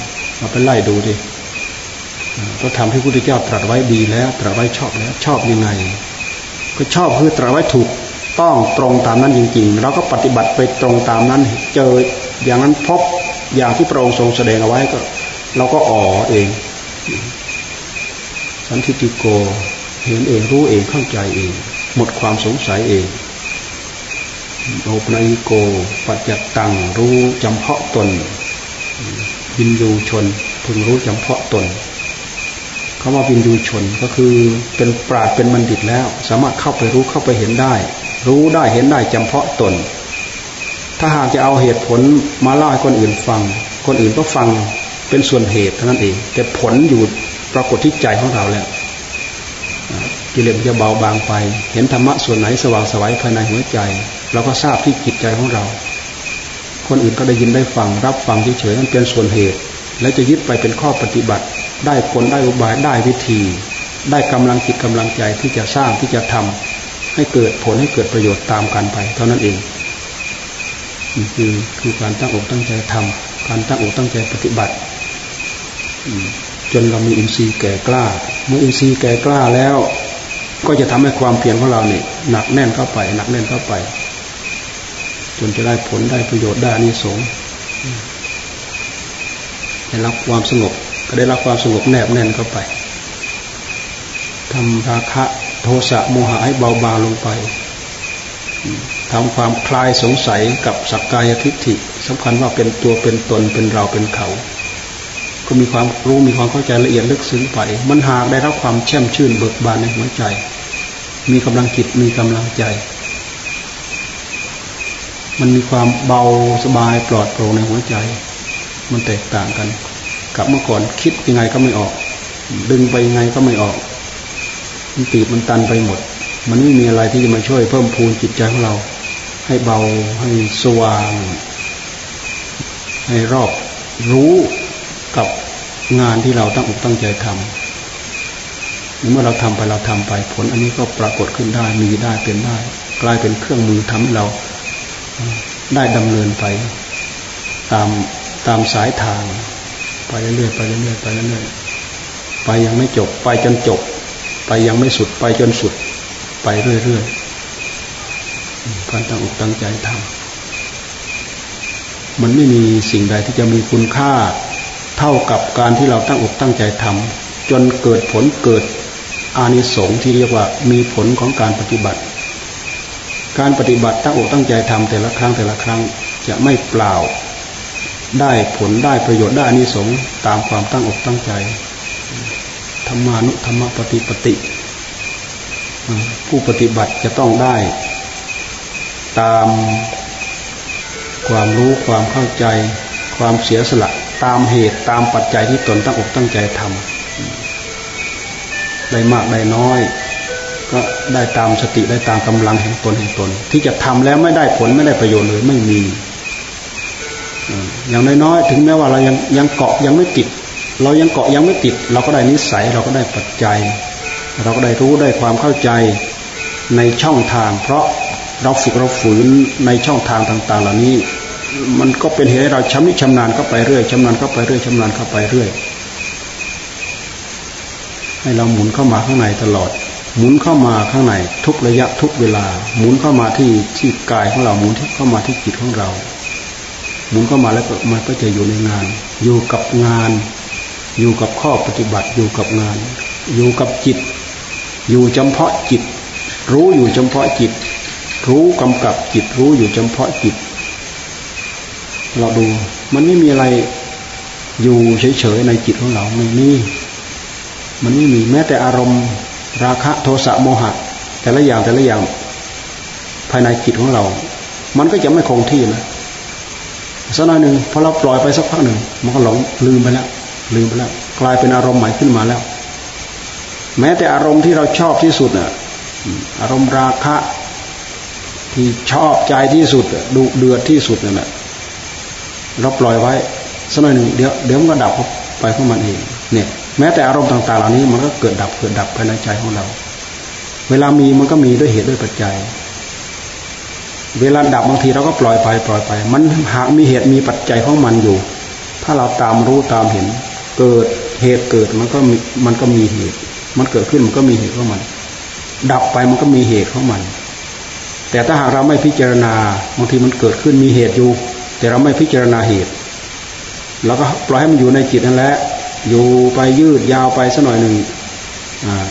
มาไปไล่ดูดิพระธรรมที่พระพุทธเจ้าตรัสไว้ดีแล้ว ตรัสไว้ชอบแล้ว ชอบยังไง ก็ชอบคือตรัสไว้ถูก ต้องตรงตามนั้นจริงๆ เราก็ปฏิบัติไปตรงตามนั้น เจออย่างนั้นพบอย่างที่พระองค์ทรงแสดงเอาไว้ก็ เราก็อ๋อเองสันทิติโกเห็นเองรู้เองเข้าใจเอง หมดความสงสัยเองโอปนัยโก ปัจจตังรู้จำเพาะตนวินยูชนพึงรู้จำเพาะตนคำว่าวินยูชนก็คือเป็นปราดเป็นบัณฑิตแล้ว สามารถเข้าไปรู้เข้าไปเห็นได้ รู้ได้เห็นได้จำเพาะตน ถ้าหากจะเอาเหตุผลมาเล่าให้คนอื่นฟัง คนอื่นก็ฟังเป็นส่วนเหตุเท่านั้นเอง แต่ผลอยู่ปรากฏที่ใจของเราแล้วกิเลสจะเบาบางไป เห็นธรรมะส่วนไหนสว่างสวัยภายในหัวใจเราก็ทราบที่จิตใจของเรา คนอื่นก็ได้ยินได้ฟัง รับฟังเฉยๆนั่นเป็นส่วนเหตุ และจะยึดไปเป็นข้อปฏิบัติ ได้ผลได้อุบายได้วิธี ได้กำลังจิตกำลังใจที่จะสร้างที่จะทำ ให้เกิดผลให้เกิดประโยชน์ตามกันไป เท่านั้นเองนี่คือคือการตั้งอกตั้งใจทำการตั้งอกตั้งใจปฏิบัติจนเรามีอินทรีย์แก่กล้า เมื่ออินทรีย์แก่กล้าแล้ว ก็จะทำให้ความเพียรของเราเนี่ยหนักแน่นเข้าไป หนักแน่นเข้าไป จนจะได้ผลได้ประโยชน์ได้นิสงได้รับความสงบก็ได้รับความสงบแนบแน่นเข้าไปทำราคะ โทสะโมหะให้เบาบางลงไปทำความคลายสงสัยกับสักกายทิฏฐิสำคัญว่าเป็นตัวเป็นตนเป็นเราเป็นเขา ก็มีความรู้มีความเข้าใจละเอียดลึกซึ้งไป มันหากได้รับความแช่มชื่นเบิกบานในหัวใจ มีกำลังจิตมีกำลังใจ มันมีความเบาสบายปลอดโปร่งในหัวใจ มันแตกต่างกัน กับเมื่อก่อนคิดยังไงก็ไม่ออก ดึงไปยังไงก็ไม่ออก มันตีบมันตันไปหมด มันไม่มีอะไรที่จะมาช่วยเพิ่มพูนจิตใจของเรา ให้เบาให้สว่าง ให้รอบรู้กับงานที่เราตั้งอกตั้งใจทำเมื่อเราทำไปเราทำไป ผลอันนี้ก็ปรากฏขึ้นได้มีได้เป็นได้ กลายเป็นเครื่องมือทำให้เราได้ดำเนินไป ตามตามสายทาง ไปเรื่อยๆไปเรื่อยๆไปเรื่อยๆไปยังไม่จบไปจนจบ ไปยังไม่สุดไปจนสุด ไปเรื่อยๆการตั้งอกตั้งใจทำมันไม่มีสิ่งใดที่จะมีคุณค่าเท่ากับการที่เราตั้งอกตั้งใจทำจนเกิดผลเกิดอานิสงส์ที่เรียกว่ามีผลของการปฏิบัติ การปฏิบัติตั้งอกตั้งใจทำแต่ละครั้งแต่ละครั้งจะไม่เปล่า ได้ผลได้ประโยชน์ได้อานิสงส์ตามความตั้งอกตั้งใจ ธรรมานุธรรมปฏิปติ ผู้ปฏิบัติจะต้องได้ ตามความรู้ความเข้าใจ ความเสียสละ ตามเหตุตามปัจจัยที่ตนตั้งอกตั้งใจทำได้มากได้น้อย ก็ได้ตามสติได้ตามกำลังแห่งตนแห่งตน ที่จะทำแล้วไม่ได้ผลไม่ได้ประโยชน์เลยไม่มีอย่างน้อยๆ ถึงแม้ว่าเรายังยังเกาะยังไม่ติด เรายังเกาะยังไม่ติด เราก็ได้นิสัยเราก็ได้ปัจจัย เราก็ได้รู้ได้ความเข้าใจในช่องทาง เพราะเราฝึกเราฝืนในช่องทางต่าง ๆ เหล่านี้ มันก็เป็นเหตุให้เราชำนิชำนาญเข้าไปเรื่อยชำนาญเข้าไปเรื่อยชำนาญเข้าไปเรื่อยให้เราหมุนเข้ามาข้างในตลอด หมุนเข้ามาข้างในทุกระยะทุกเวลา หมุนเข้ามาที่ที่กายของเราหมุนเข้ามาที่จิตของเรา หมุนเข้ามาแล้วมันก็จะอยู่ในงาน อยู่กับงาน อยู่กับข้อปฏิบัติอยู่กับงาน อยู่กับจิต อยู่เฉพาะจิต รู้อยู่เฉพาะจิต รู้กำกับจิตรู้อยู่เฉพาะจิต เราดูมันไม่มีอะไรอยู่เฉยๆในจิตของเราไม่มีมันไม่มีแม้แต่อารมณ์ราคะโทสะโมหะ แต่ละอย่างแต่ละอย่างภายในจิตของเรา มันก็จะไม่คงที่นะสักหน่อยหนึ่งพอเราปล่อยไปสักพักหนึ่ง มันก็หลงลืมไปแล้ว ลืมไปแล้ว กลายเป็นอารมณ์ใหม่ขึ้นมาแล้ว แม้แต่อารมณ์ที่เราชอบที่สุดน่ะอารมณ์ราคะที่ชอบใจที่สุดดุเดือดที่สุดนั่นแหละเราปล่อยไว้สักหน่อยหนึ่งเดี๋ยวเดี๋ยวมันก็ดับไปของมันเองเนี่ย แม้แต่อารมณ์ต่าง ๆ เหล่านี้มันก็เกิดดับเกิดดับภายในใจของเรา เวลามีมันก็มีด้วยเหตุด้วยปัจจัย เวลาดับบางทีเราก็ปล่อยไปปล่อยไป มันหากมีเหตุมีปัจจัยของมันอยู่ ถ้าเราตามรู้ตามเห็น เกิดเหตุเกิดมันก็มีมันก็มีเหตุ มันเกิดขึ้นมันก็มีเหตุของมัน ดับไปมันก็มีเหตุของมัน แต่ถ้าหากเราไม่พิจารณาบางทีมันเกิดขึ้นมีเหตุอยู่ แต่เราไม่พิจารณาเหตุเราก็ปล่อยให้มันอยู่ในจิตนั่นแหละอยู่ไปยืดยาวไปสักหน่อยหนึ่ง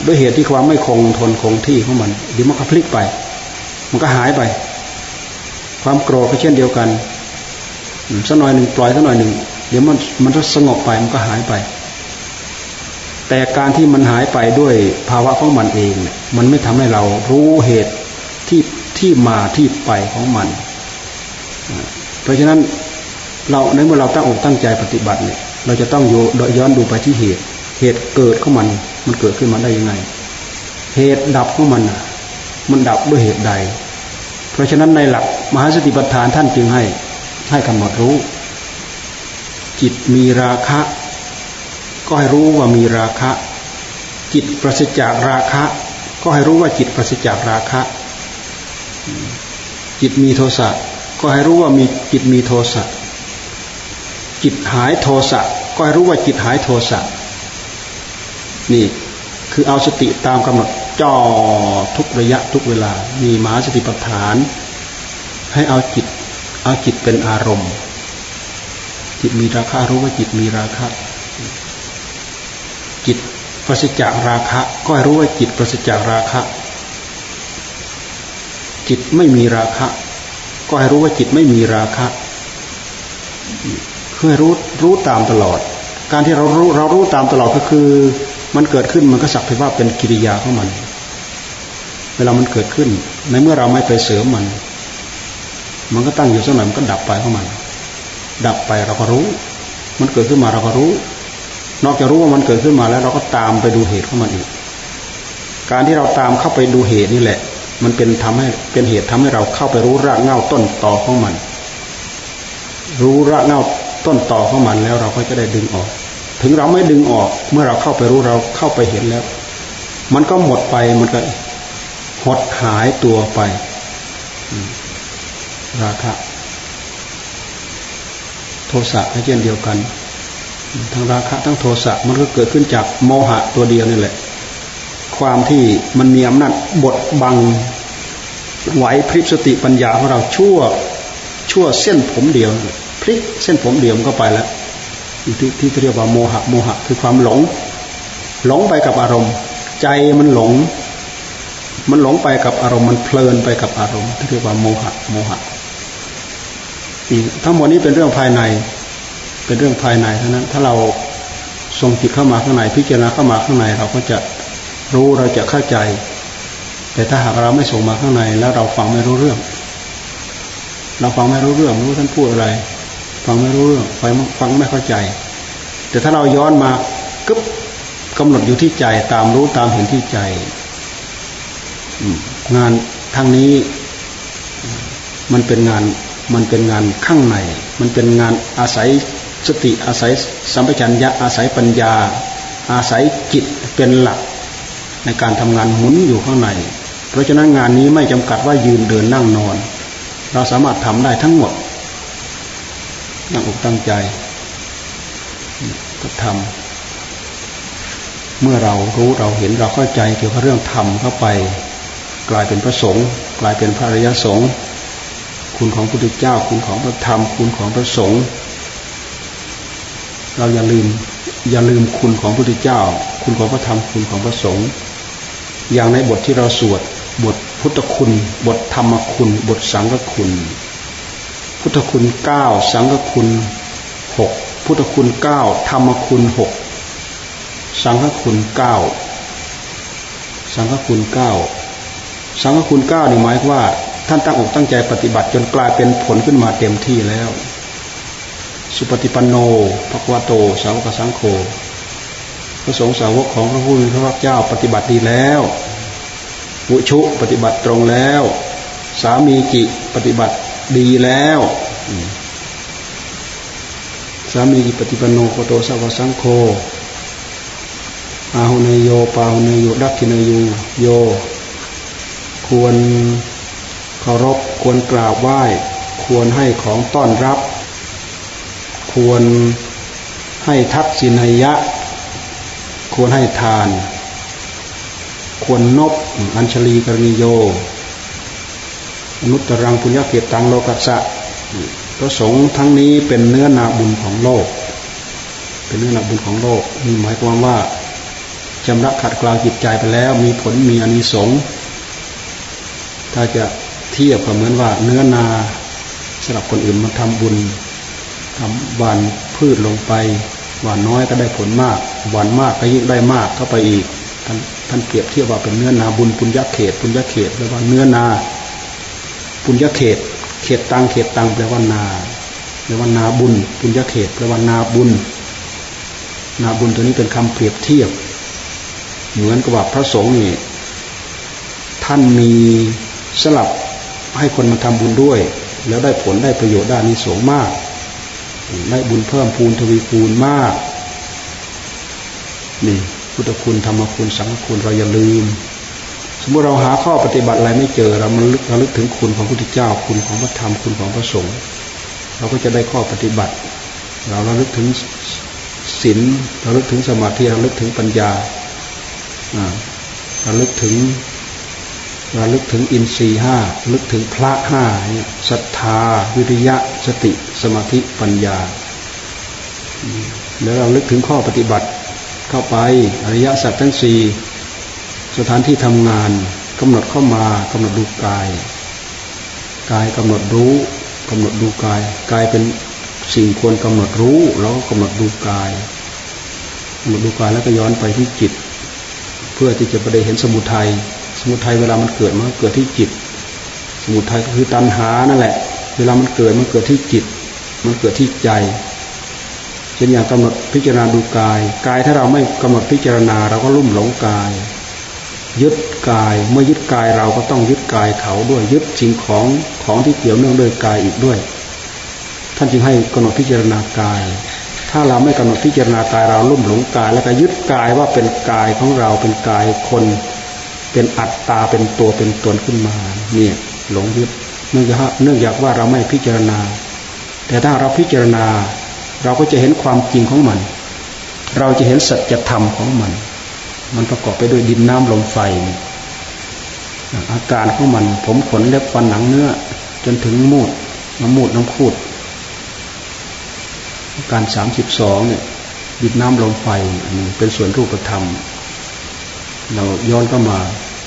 ด้วยเหตุที่ความไม่คงทนคงที่ของมันเดี๋ยวมันก็พลิกไป มันก็หายไป ความโกรธก็เช่นเดียวกันสักหน่อยหนึ่งปล่อยสักหน่อยหนึ่ง เดี๋ยวมันมันจะสงบไปมันก็หายไป แต่การที่มันหายไปด้วยภาวะของมันเองเนี่ยมันไม่ทำให้เรารู้เหตุที่ที่มาที่ไปของมัน เพราะฉะนั้นเราในเมื่อเราตั้งอกตั้งใจปฏิบัติเนี่ย เราจะต้องย้อนดูไปที่เหตุ เหตุเกิดของมัน มันเกิดขึ้นมาได้ยังไง เหตุดับของมันมันดับด้วยเหตุใด เพราะฉะนั้นในหลักมหาสติปัฏฐานท่านจึงให้ให้กำหนดรู้ จิตมีราคะ ก็ให้รู้ว่ามีราคะ จิตประสิจากราคะ ก็ให้รู้ว่าจิตประสิจากราคะ จิตมีโทสะก็ให้รู้ว่ามีจิตมีโทสะจิตหายโทสะก็ให้รู้ว่าจิตหายโทสะนี่คือเอาสติตามกำหนดจ่อทุกระยะทุกเวลา มีมหาสติปัฏฐาน ให้เอาจิตเอาจิตเป็นอารมณ์ จิตมีราคะรู้ว่าจิตมีราคะ จิตประสิจากราคะ ก็ให้รู้ว่าจิตประสิจากราคะ จิตไม่มีราคะ ก็ให้รู้ว่าจิตไม่มีราคะคือรู้รู้ตามตลอด การที่เรารู้เรารู้ตามตลอดก็คือ มันเกิดขึ้นมันก็สักแต่ว่าเป็นกิริยาของมัน เวลามันเกิดขึ้น ในเมื่อเราไม่ไปเสริมมัน มันก็ตั้งอยู่สักหน่อยมันก็ดับไปของมัน ดับไปเราก็รู้ มันเกิดขึ้นมาเราก็รู้ นอกจากรู้ว่ามันเกิดขึ้นมาแล้ว เราก็ตามไปดูเหตุของมันอีก การที่เราตามเข้าไปดูเหตุนี่แหละ มันเป็นทำให้เป็นเหตุทำให้เราเข้าไปรู้รากเง้าต้นตอของมัน รู้รากเง้าต้นต่อของมันแล้วเราก็จะได้ดึงออก ถึงเราไม่ดึงออก เมื่อเราเข้าไปรู้เราเข้าไปเห็นแล้ว มันก็หมดไปมันก็หดหายตัวไปราคะ โทสะก็เช่นเดียวกัน ทั้งราคะทั้งโทสะมันก็เกิดขึ้นจากโมหะตัวเดียวนี่แหละ ความที่มันมีอำนาจบดบังไหวพริบสติปัญญาของเราชั่วชั่วเส้นผมเดียวพลิกเส้นผมเดียวมันก็ไปแล้วที่ที่เรียกว่าโมหะโมหะ คือความหลง หลงไปกับอารมณ์ ใจมันหลง มันหลงไปกับอารมณ์มันเพลินไปกับอารมณ์ที่เรียกว่าโมหะโมหะ นี่ทั้งหมดนี้เป็นเรื่องภายใน เป็นเรื่องภายในเท่านั้น ถ้าเราทรงจิตเข้ามาข้างในพิจารณาเข้ามาข้างใน เราก็จะรู้เราจะเข้าใจ แต่ถ้าหากเราไม่ส่งมาข้างใน แล้วเราฟังไม่รู้เรื่อง เราฟังไม่รู้เรื่องรู้ท่านพูดอะไร ฟังไม่รู้เรื่องฟังฟังไม่เข้าใจ แต่ถ้าเราย้อนมากึบกำหนดอยู่ที่ใจตามรู้ตามเห็นที่ใจงานทางนี้มันเป็นงาน มันเป็นงานข้างใน มันเป็นงานอาศัยสติอาศัยสัมปชัญญะอาศัยปัญญา อาศัยจิตเป็นหลัก ในการทำงานหมุนอยู่ข้างใน เพราะฉะนั้นงานนี้ไม่จำกัดว่ายืนเดินนั่งนอน เราสามารถทำได้ทั้งหมดตั้งอกตั้งใจก็ทเมื่อเรารู้เราเห็นเราเข้าใจเกี่ยวกับเรื่องธรรมเข้าไป กลายเป็นพระสงฆ์กลายเป็นพระอริยสงฆ์ คุณของพระพุทธเจ้า คุณของพระธรรม คุณของพระสงฆ์เราอย่าลืมอย่าลืมคุณของพระพุทธเจ้า คุณของพระธรรมคุณของพระสงฆ์อย่างในบทที่เราสวดบทพุทธคุณ บทธรรมคุณ บทสังฆคุณ พุทธคุณเก้าสังฆคุณหกพุทธคุณเก้าธรรมคุณหกสังฆคุณเก้าสังฆคุณเก้าสังฆคุณเก้านี่หมายว่า ท่านตั้งอกตั้งใจปฏิบัติจนกลายเป็นผลขึ้นมาเต็มที่แล้ว สุปฏิปันโนภควโต สาวกสังโฆพระสงฆ์สาวกของพระผู้มีพระภาคเจ้าปฏิบัติดีแล้ววุชุปฏิบัติตรงแล้ว สามีจิปฏิบัติดีแล้วสามีจิปฏิปันโนโคโตสาวสังโฆอาหุเนโยปาหุเนโยดักขินโยโยควร เคารพควรกราบไหว้ ควรให้ของต้อนรับ ควรให้ทักษินยะ ควรให้ทาน ควรนบอัญชลีกรณิโยนุตรังปุญญเกตังโลกัสสะพระสงฆ์ทั้งนี้เป็นเนื้อนาบุญของโลก เป็นเนื้อนาบุญของโลกมีหมายความว่าชำระขัดกลาจิตใจไปแล้ว มีผลมีอนิสงส์ถ้าจะ เทียบก็เหมือนว่าเนื้อนาสำหรับคนอื่นมาทำบุญทำหวานพืชลงไปหวานน้อยก็ได้ผลมากหวานมากก็ยิ่งได้มากเข้าไปอีกท่านท่านเปรียบเทียบว่าเป็นเนื้อนาบุญปุญญเขตปุญญเขตแปลว่าเนื้อนาปุญญเขต เขตตังเขตตังแปลว่านาแปลว่านาบุญปุญญเขตแปลว่านาบุญ นาบุญตัวนี้เป็นคำเปรียบเทียบ เหมือนกับว่าพระสงฆ์นี่ท่านมีสลับ ให้คนมาทำบุญด้วย แล้วได้ผลได้ประโยชน์ด้านนี้สูงมากได้บุญเพิ่มพูนทวีคูณมาก นี่พุทธคุณธรรมคุณสังคุณเราอย่าลืม สมมติเราหาข้อปฏิบัติอะไรไม่เจอ เรามันลึกเราลึกถึงคุณของพระพุทธเจ้า คุณของพระธรรมคุณของพระสงฆ์เราก็จะได้ข้อปฏิบัติ เราเราลึกถึงศีลเราลึกถึงสมาธิเราลึกถึงปัญญาระลึกถึง ระลึกถึงอินทรีห้าลึกถึงพระห้าเนี่ยศรัทธา วิริยะ สติ สมาธิ ปัญญา แล้วเราลึกถึงข้อปฏิบัติเข้าไป อริยสัจทั้งสี่สถานที่ทำงานกำหนดเข้ามากำหนดดูกาย กายกำหนดรู้กำหนดดูกาย กายเป็นสิ่งควรกำหนดรู้แล้วก็กำหนดดูกายกำหนดดูกายแล้วก็ย้อนไปที่จิต เพื่อที่จะไปได้เห็นสมุทัย สมุทัยเวลามันเกิดมันเกิดที่จิต สมุทัยก็คือตัณหานั่นแหละ เวลามันเกิดมันเกิดที่จิต มันเกิดที่ใจเช่นอย่างกำหนดพิจารณาดูกาย กายถ้าเราไม่กำหนดพิจารณาเราก็ลุ่มหลงกาย ยึดกายเมื่อยึดกายเราก็ต้องยึดกายเขาด้วยยึดสิ่งของของที่เกี่ยวเนื่องด้วยกายอีกด้วย ท่านจึงให้กำหนดพิจารณากายถ้าเราไม่กำหนดพิจารณากายเราลุ่มหลงกาย แล้วก็ยึดกายว่าเป็นกายของเราเป็นกายคน เป็นอัตตาเป็นตัวเป็นตนขึ้นมา เนี่ยหลงยึดเนื่องจากเนื่องจากว่าเราไม่พิจารณา แต่ถ้าเราพิจารณา เราก็จะเห็นความจริงของมัน เราจะเห็นสัจธรรมของมัน มันประกอบไปด้วยดินน้ำลมไฟ อาการของมัน ผมขนเล็บฟันหนังเนื้อ จนถึงมูดน้ำมูดน้ำพูดการสามสิบสองเนี่ยดินน้ำลมไฟเป็นส่วนรูปธรรม เราย้อนเข้ามา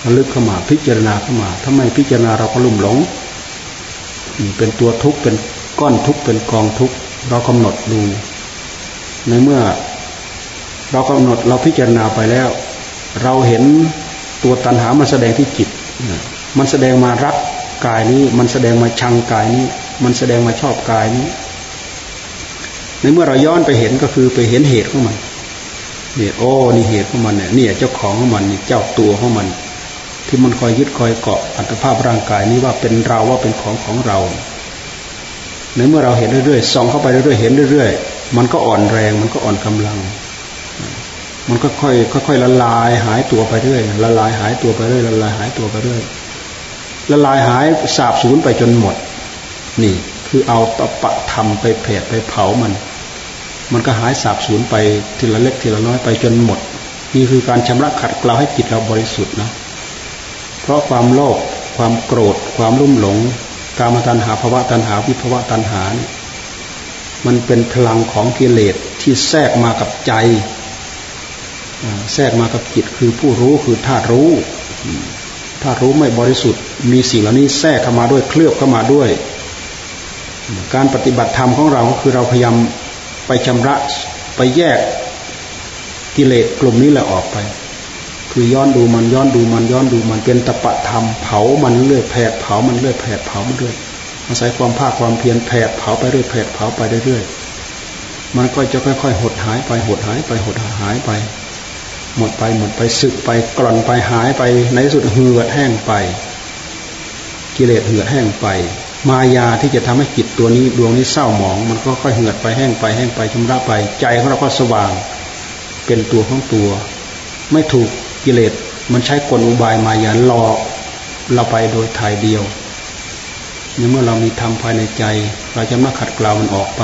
ระลึกเข้ามาพิจารณาเข้ามาถ้าไม่พิจารณาเราก็ลุ่มหลง เป็นตัวทุกข์เป็นก้อนทุกข์เป็นกองทุกข์เรากำหนดดู ในเมื่อ เรากำหนดเราพิจารณาไปแล้ว เราเห็นตัวตัณหามันแสดงที่จิต มันแสดงมารักกายนี้ มันแสดงมาชังกายนี้ มันแสดงมาชอบกายนี้ ในเมื่อเราย้อนไปเห็นก็คือไปเห็นเหตุของมัน เนี่ยโอ้นี่เหตุของมันเนี่ยนี่เจ้าของของมันนี่เจ้าตัวของมัน ที่มันคอยยึดคอยเกาะอัตภาพร่างกายนี้ว่าเป็นเราว่าเป็นของของเราในเมื่อเราเห็นเรื่อยๆส่องเข้าไปเรื่อยๆเห็นเรื่อยๆมันก็อ่อนแรงมันก็อ่อนกำลัง มันก็ค่อยค่อยละลายหายตัวไปเรื่อยละลายหายตัวไปเรื่อยละลายหายตัวไปเรื่อยละลายหายสาบสูญไปจนหมด นี่ คือเอาตะปะทำไปเผดไปเผามัน มันก็หายสาบสูญไปทีละเล็กทีละน้อยไปจนหมด นี่คือการชำระขัดเกลาให้จิตเราบริสุทธิ์นะ เพราะความโลภความโกรธ ความรุ่มหลง กามตัณหาภาวะตัณหาวิภาวะตัณหาเนี่ยมันเป็นพลังของกิเลสที่แทรกมากับใจ แทรกมากับจิตคือผู้รู้คือธาตุรู้ธาตุรู้ไม่บริสุทธิ์ มีสิ่งเหล่านี้แทรกเข้ามาด้วยเคลือบเข้ามาด้วย การปฏิบัติธรรมของเราก็คือเราพยายาม ชำระไปแยกกิเลสกลุ่มนี้แหละออกไป คือย้อนดูมันย้อนดูมันย้อนดูมันเป็นตปะธรรมเผามันเรื่อยแผดเผามันเรื่อยแผดเผามันเรื่อยอาศัยความภาคความเพียรแผดเผาไปเรื่อยแผดเผาไปเรื่อยมันก็จะค่อยๆหดหายไปหดหายไปหดหายไป หมดไปหมดไปสึกไปกร่อนไปหายไปในที่สุดเหือดแห้งไป กิเลสเหือดแห้งไป มายาที่จะทำให้จิตตัวนี้ดวงนี้เศร้าหมอง มันก็ค่อยเหือดไปแห้งไปแห้งไปชำระไป ใจของเราก็สว่าง เป็นตัวของตัว ไม่ถูกกิเลสมันใช้กลอุบายมายาหลอกเราไปโดยทายเดียวนี่เมื่อเรามีธรรมภายในใจ เราจะมาขัดเกลามันออกไป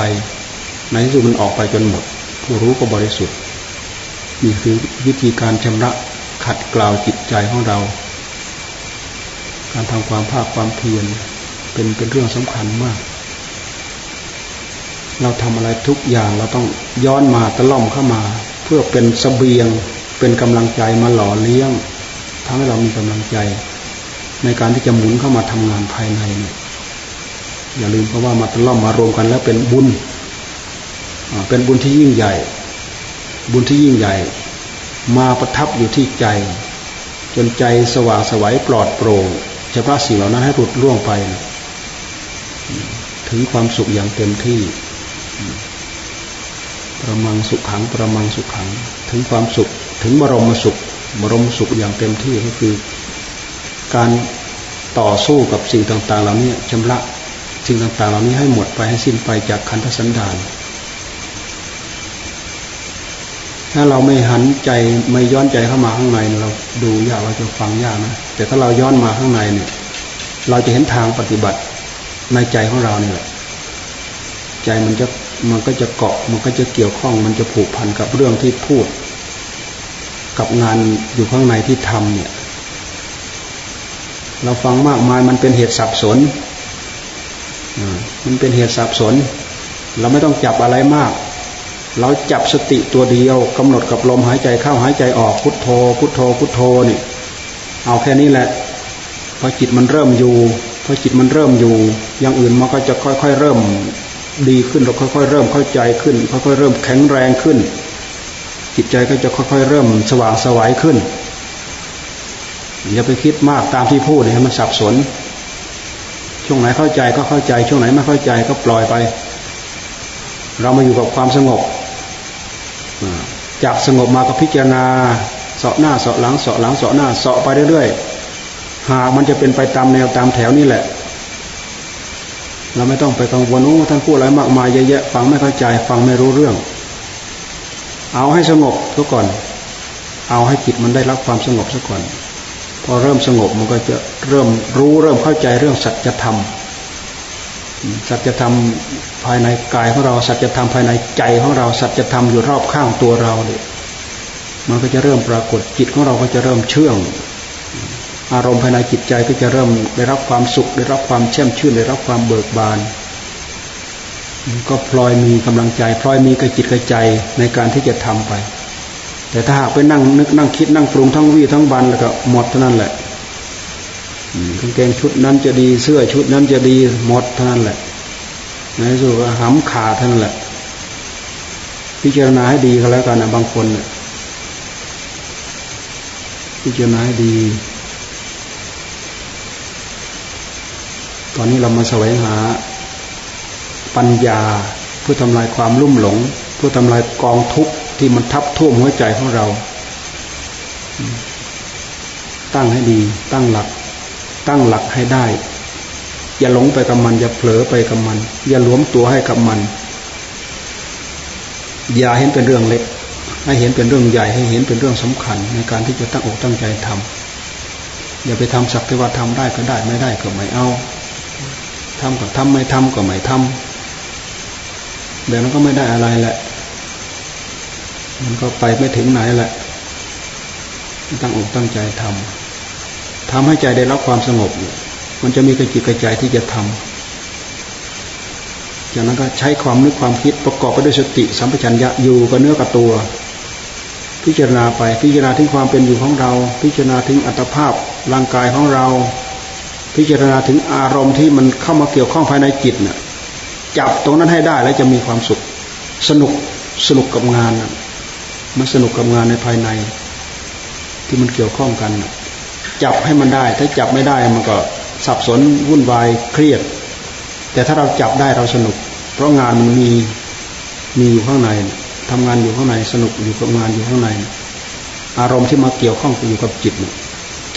ในที่สุดมันออกไปจนหมด ผู้รู้ก็บริสุทธิ์นี่คือวิธีการชำระขัดเกลาจิตใจของเรา การทำความภาคความเพียร เป็นเป็นเรื่องสำคัญมาก เราทำอะไรทุกอย่างเราต้องย้อนมาตะล่อมเข้ามา เพื่อเป็นสเสบียง เป็นกำลังใจมาหล่อเลี้ยงทำให้เรามีกำลังใจ ในการที่จะหมุนเข้ามาทำงานภายในเนี่ยอย่าลืมเพราะว่ามาตล่อมมารวมกันแล้วเป็นบุญเป็นบุญที่ยิ่งใหญ่ บุญที่ยิ่งใหญ่ มาประทับอยู่ที่ใจ จนใจสว่างสวัยปลอดโปร่งเฉพาะสิ่งเหล่านั้นให้หลุดล่วงไป ถึงความสุขอย่างเต็มที่ประมังสุขขังประมังสุขขัง ถึงความสุข ถึงบรมสุข บรมสุขอย่างเต็มที่ก็คือ การต่อสู้กับสิ่งต่างๆ เหล่านี้ชำระสิ่งต่างๆ เหล่านี้ให้หมดไปให้สิ้นไปจากคันธสันดานถ้าเราไม่หันใจไม่ย้อนใจเข้ามาข้างในเราดูยากเราจะฟังยากนะแต่ถ้าเราย้อนมาข้างในเนี่ย เราจะเห็นทางปฏิบัติ ในใจของเราเนี่ยใจมันจะมันก็จะเกาะมันก็จะเกี่ยวข้อง มันจะผูกพันกับเรื่องที่พูด กับงานอยู่ข้างในที่ทำเนี่ย เราฟังมากมายมันเป็นเหตุสับสนมันเป็นเหตุสับสน เราไม่ต้องจับอะไรมาก เราจับสติตัวเดียวกำหนดกับลมหายใจเข้าหายใจออกพุทโธ พุทโธพุทโธนี่เอาแค่นี้แหละพอจิตมันเริ่มอยู่ อจิตมันเริ่มอยู่ อย่างอื่นมันก็จะค่อยๆเริ่มดีขึ้นเราค่อยๆเริ่มเข้าใจขึ้น ค่อยๆเริ่มแข็งแรงขึ้น จิตใจก็จะค่อยๆเริ่มสว่างสวายขึ้นอย่าไปคิดมากตามที่พูดให้มันสับสน ช่วงไหนเข้าใจก็เข้าใจ ช่วงไหนไม่เข้าใจก็ปล่อยไป เรามาอยู่กับความสงบจากสงบมาก็พิจารณาเสาะหน้าเสาะหลังเสาะหลังเสาะหน้าเสาะไปเรื่อยๆ หากมันจะเป็นไปตามแนวตามแถวนี่แหละ เราไม่ต้องไปกังวลโอ้ท่านพูดอะไรมากมายเยอะแยะฟังไม่เข้าใจ ฟังไม่รู้เรื่อง เอาให้สงบซะก่อน เอาให้จิตมันได้รับความสงบซะก่อน พอเริ่มสงบมันก็จะเริ่มรู้เริ่มเข้าใจเรื่องสัจธรรมสัจธรรมภายในกายของเราสัจธรรมภายในใจของเราสัจธรรมอยู่รอบข้างตัวเราเนี่ยมันก็จะเริ่มปรากฏจิตของเราก็จะเริ่มเชื่อง อารมณ์ภายในจิตใจก็จะเริ่มได้รับความสุข ได้รับความแช่มชื่นได้รับความเบิกบาน ก็พลอยมีกำลังใจ พลอยมีกระจิตกระใจในการที่จะทำไป แต่ถ้าหากไปนั่งนึกนั่งคิดนั่งปรุงทั้งวี่ทั้งบันแล้วก็หมดเท่านั้นแหละกางเกงชุดนั้นจะดีเสื้อชุดนั้นจะดีหมดเท่านั้นแหละในสุดหำขาเท่านั้นแหละ พิจารณาให้ดีก็แล้วกันนะบางคนพิจารณาให้ดี อนนี้เรามาแสวงหาปัญญาเพื่อทำลายความลุ่มหลง เพื่อทำลายกองทุกข์ที่มันทับท่วมหัวใจของเรา ตั้งให้ดี ตั้งหลัก ตั้งหลักให้ได้ อย่าหลงไปกับมัน อย่าเผลอไปกับมัน อย่าหลวมตัวให้กับมัน อย่าเห็นเป็นเรื่องเล็ก ให้เห็นเป็นเรื่องใหญ่ ให้เห็นเป็นเรื่องสำคัญ ในการที่จะตั้งอกตั้งใจทำอย่าไปทำสักแต่ว่าทำได้ก็ได้ไม่ได้ก็ไม่เอา ทำก็ทำไม่ทำก็ไม่ทำเดี๋ยวนั้นก็ไม่ได้อะไรแหละ มันก็ไปไม่ถึงไหนแหละ ตั้งอกตั้งใจทำทำให้ใจได้รับความสงบ มันจะมีกระจิตกระใจที่จะทำจากนั้นก็ใช้ความนึกความคิดประกอบไปด้วยสติ สัมปชัญญะอยู่กับเนื้อกับตัว พิจารณาไปพิจารณาถึงความเป็นอยู่ของเรา พิจารณาถึงอัตภาพร่างกายของเรา พิจารณาถึงอารมณ์ที่มันเข้ามาเกี่ยวข้องภายในจิตเนี่ยจับตรงนั้นให้ได้แล้วจะมีความสุข สนุกสนุกกับงานมันสนุกกับงานในภายใน ที่มันเกี่ยวข้องกันจับให้มันได้ ถ้าจับไม่ได้มันก็สับสนวุ่นวายเครียด แต่ถ้าเราจับได้เราสนุก เพราะงานมันมีมีอยู่ข้างในทำงานอยู่ข้างในสนุกอยู่กับงานอยู่ข้างใน อารมณ์ที่มาเกี่ยวข้องอยู่กับจิต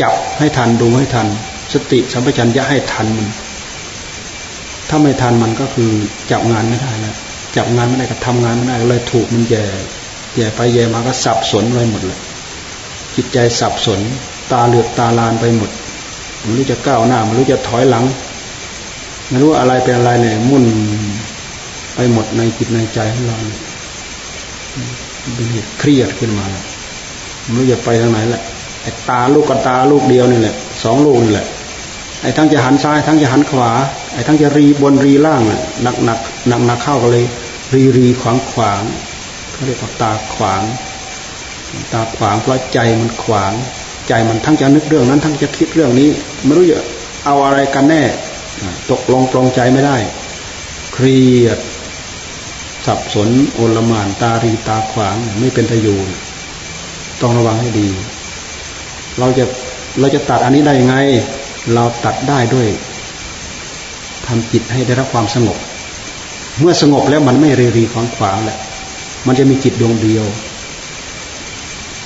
จับให้ทันดูให้ทัน สติสัมปชัญญะให้ทันมัน ถ้าไม่ทันมันก็คือจับงานไม่ได้แล้วจับงานไม่ได้ก็ทำงานไม่ได้เลยถูกมันแย่แย่ไปแย่มาก็สับสนไปหมดเลยจิตใจสับสน ตาเหลือกตาลานไปหมดมันรู้จะก้าวหน้ามันรู้จะถอยหลังไม่รู้อะไรเป็นอะไรเนี่ยมุ่นไปหมดในจิตในใจของเราเนี่ยเป็นเหตุเครียดขึ้นมาไม่รู้จะไปทางไหนแหละตาลูกกับตาลูกเดียวนี่แหละสองลูกนี่แหละ ไอ้ทั้งจะหันซ้าย ทั้งจะหันขวา ไอ้ทั้งจะรีบนรีล่างหนักหนักหนักหนักเข้ากันเลย รีรีขวางขวางเขาเรียกว่าตาขวาง ตาขวางเพราะใจมันขวาง ใจมันทั้งจะนึกเรื่องนั้น ทั้งจะคิดเรื่องนี้ไม่รู้จะเอาอะไรกันแน่ ตกลงปลงใจไม่ได้ เครียด สับสนโอลมานตารีตาขวางไม่เป็นทยูนต้องระวังให้ดี เราจะเราจะตัดอันนี้ได้ยังไง เราตัดได้ด้วยทำจิตให้ได้รับความสงบ เมื่อสงบแล้วมันไม่รีรีขวางขวางแหละ มันจะมีจิตดวงเดียว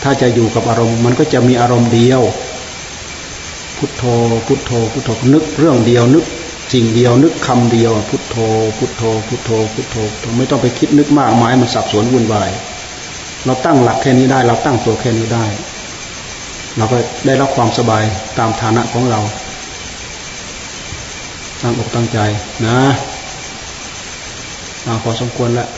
ถ้าจะอยู่กับอารมณ์มันก็จะมีอารมณ์เดียว พุทโธ พุทโธ พุทโธ นึกเรื่องเดียว นึกสิ่งเดียว นึกคำเดียว พุทโธ พุทโธ พุทโธ พุทโธ ไม่ต้องไปคิดนึกมากมายมันสับสนวุ่นวาย เราตั้งหลักแค่นี้ได้ เราตั้งตัวแค่นี้ได้ เราก็ได้รับความสบายตามฐานะของเรา ตั้งอกตั้งใจนะเอาพอสมควรแล้ว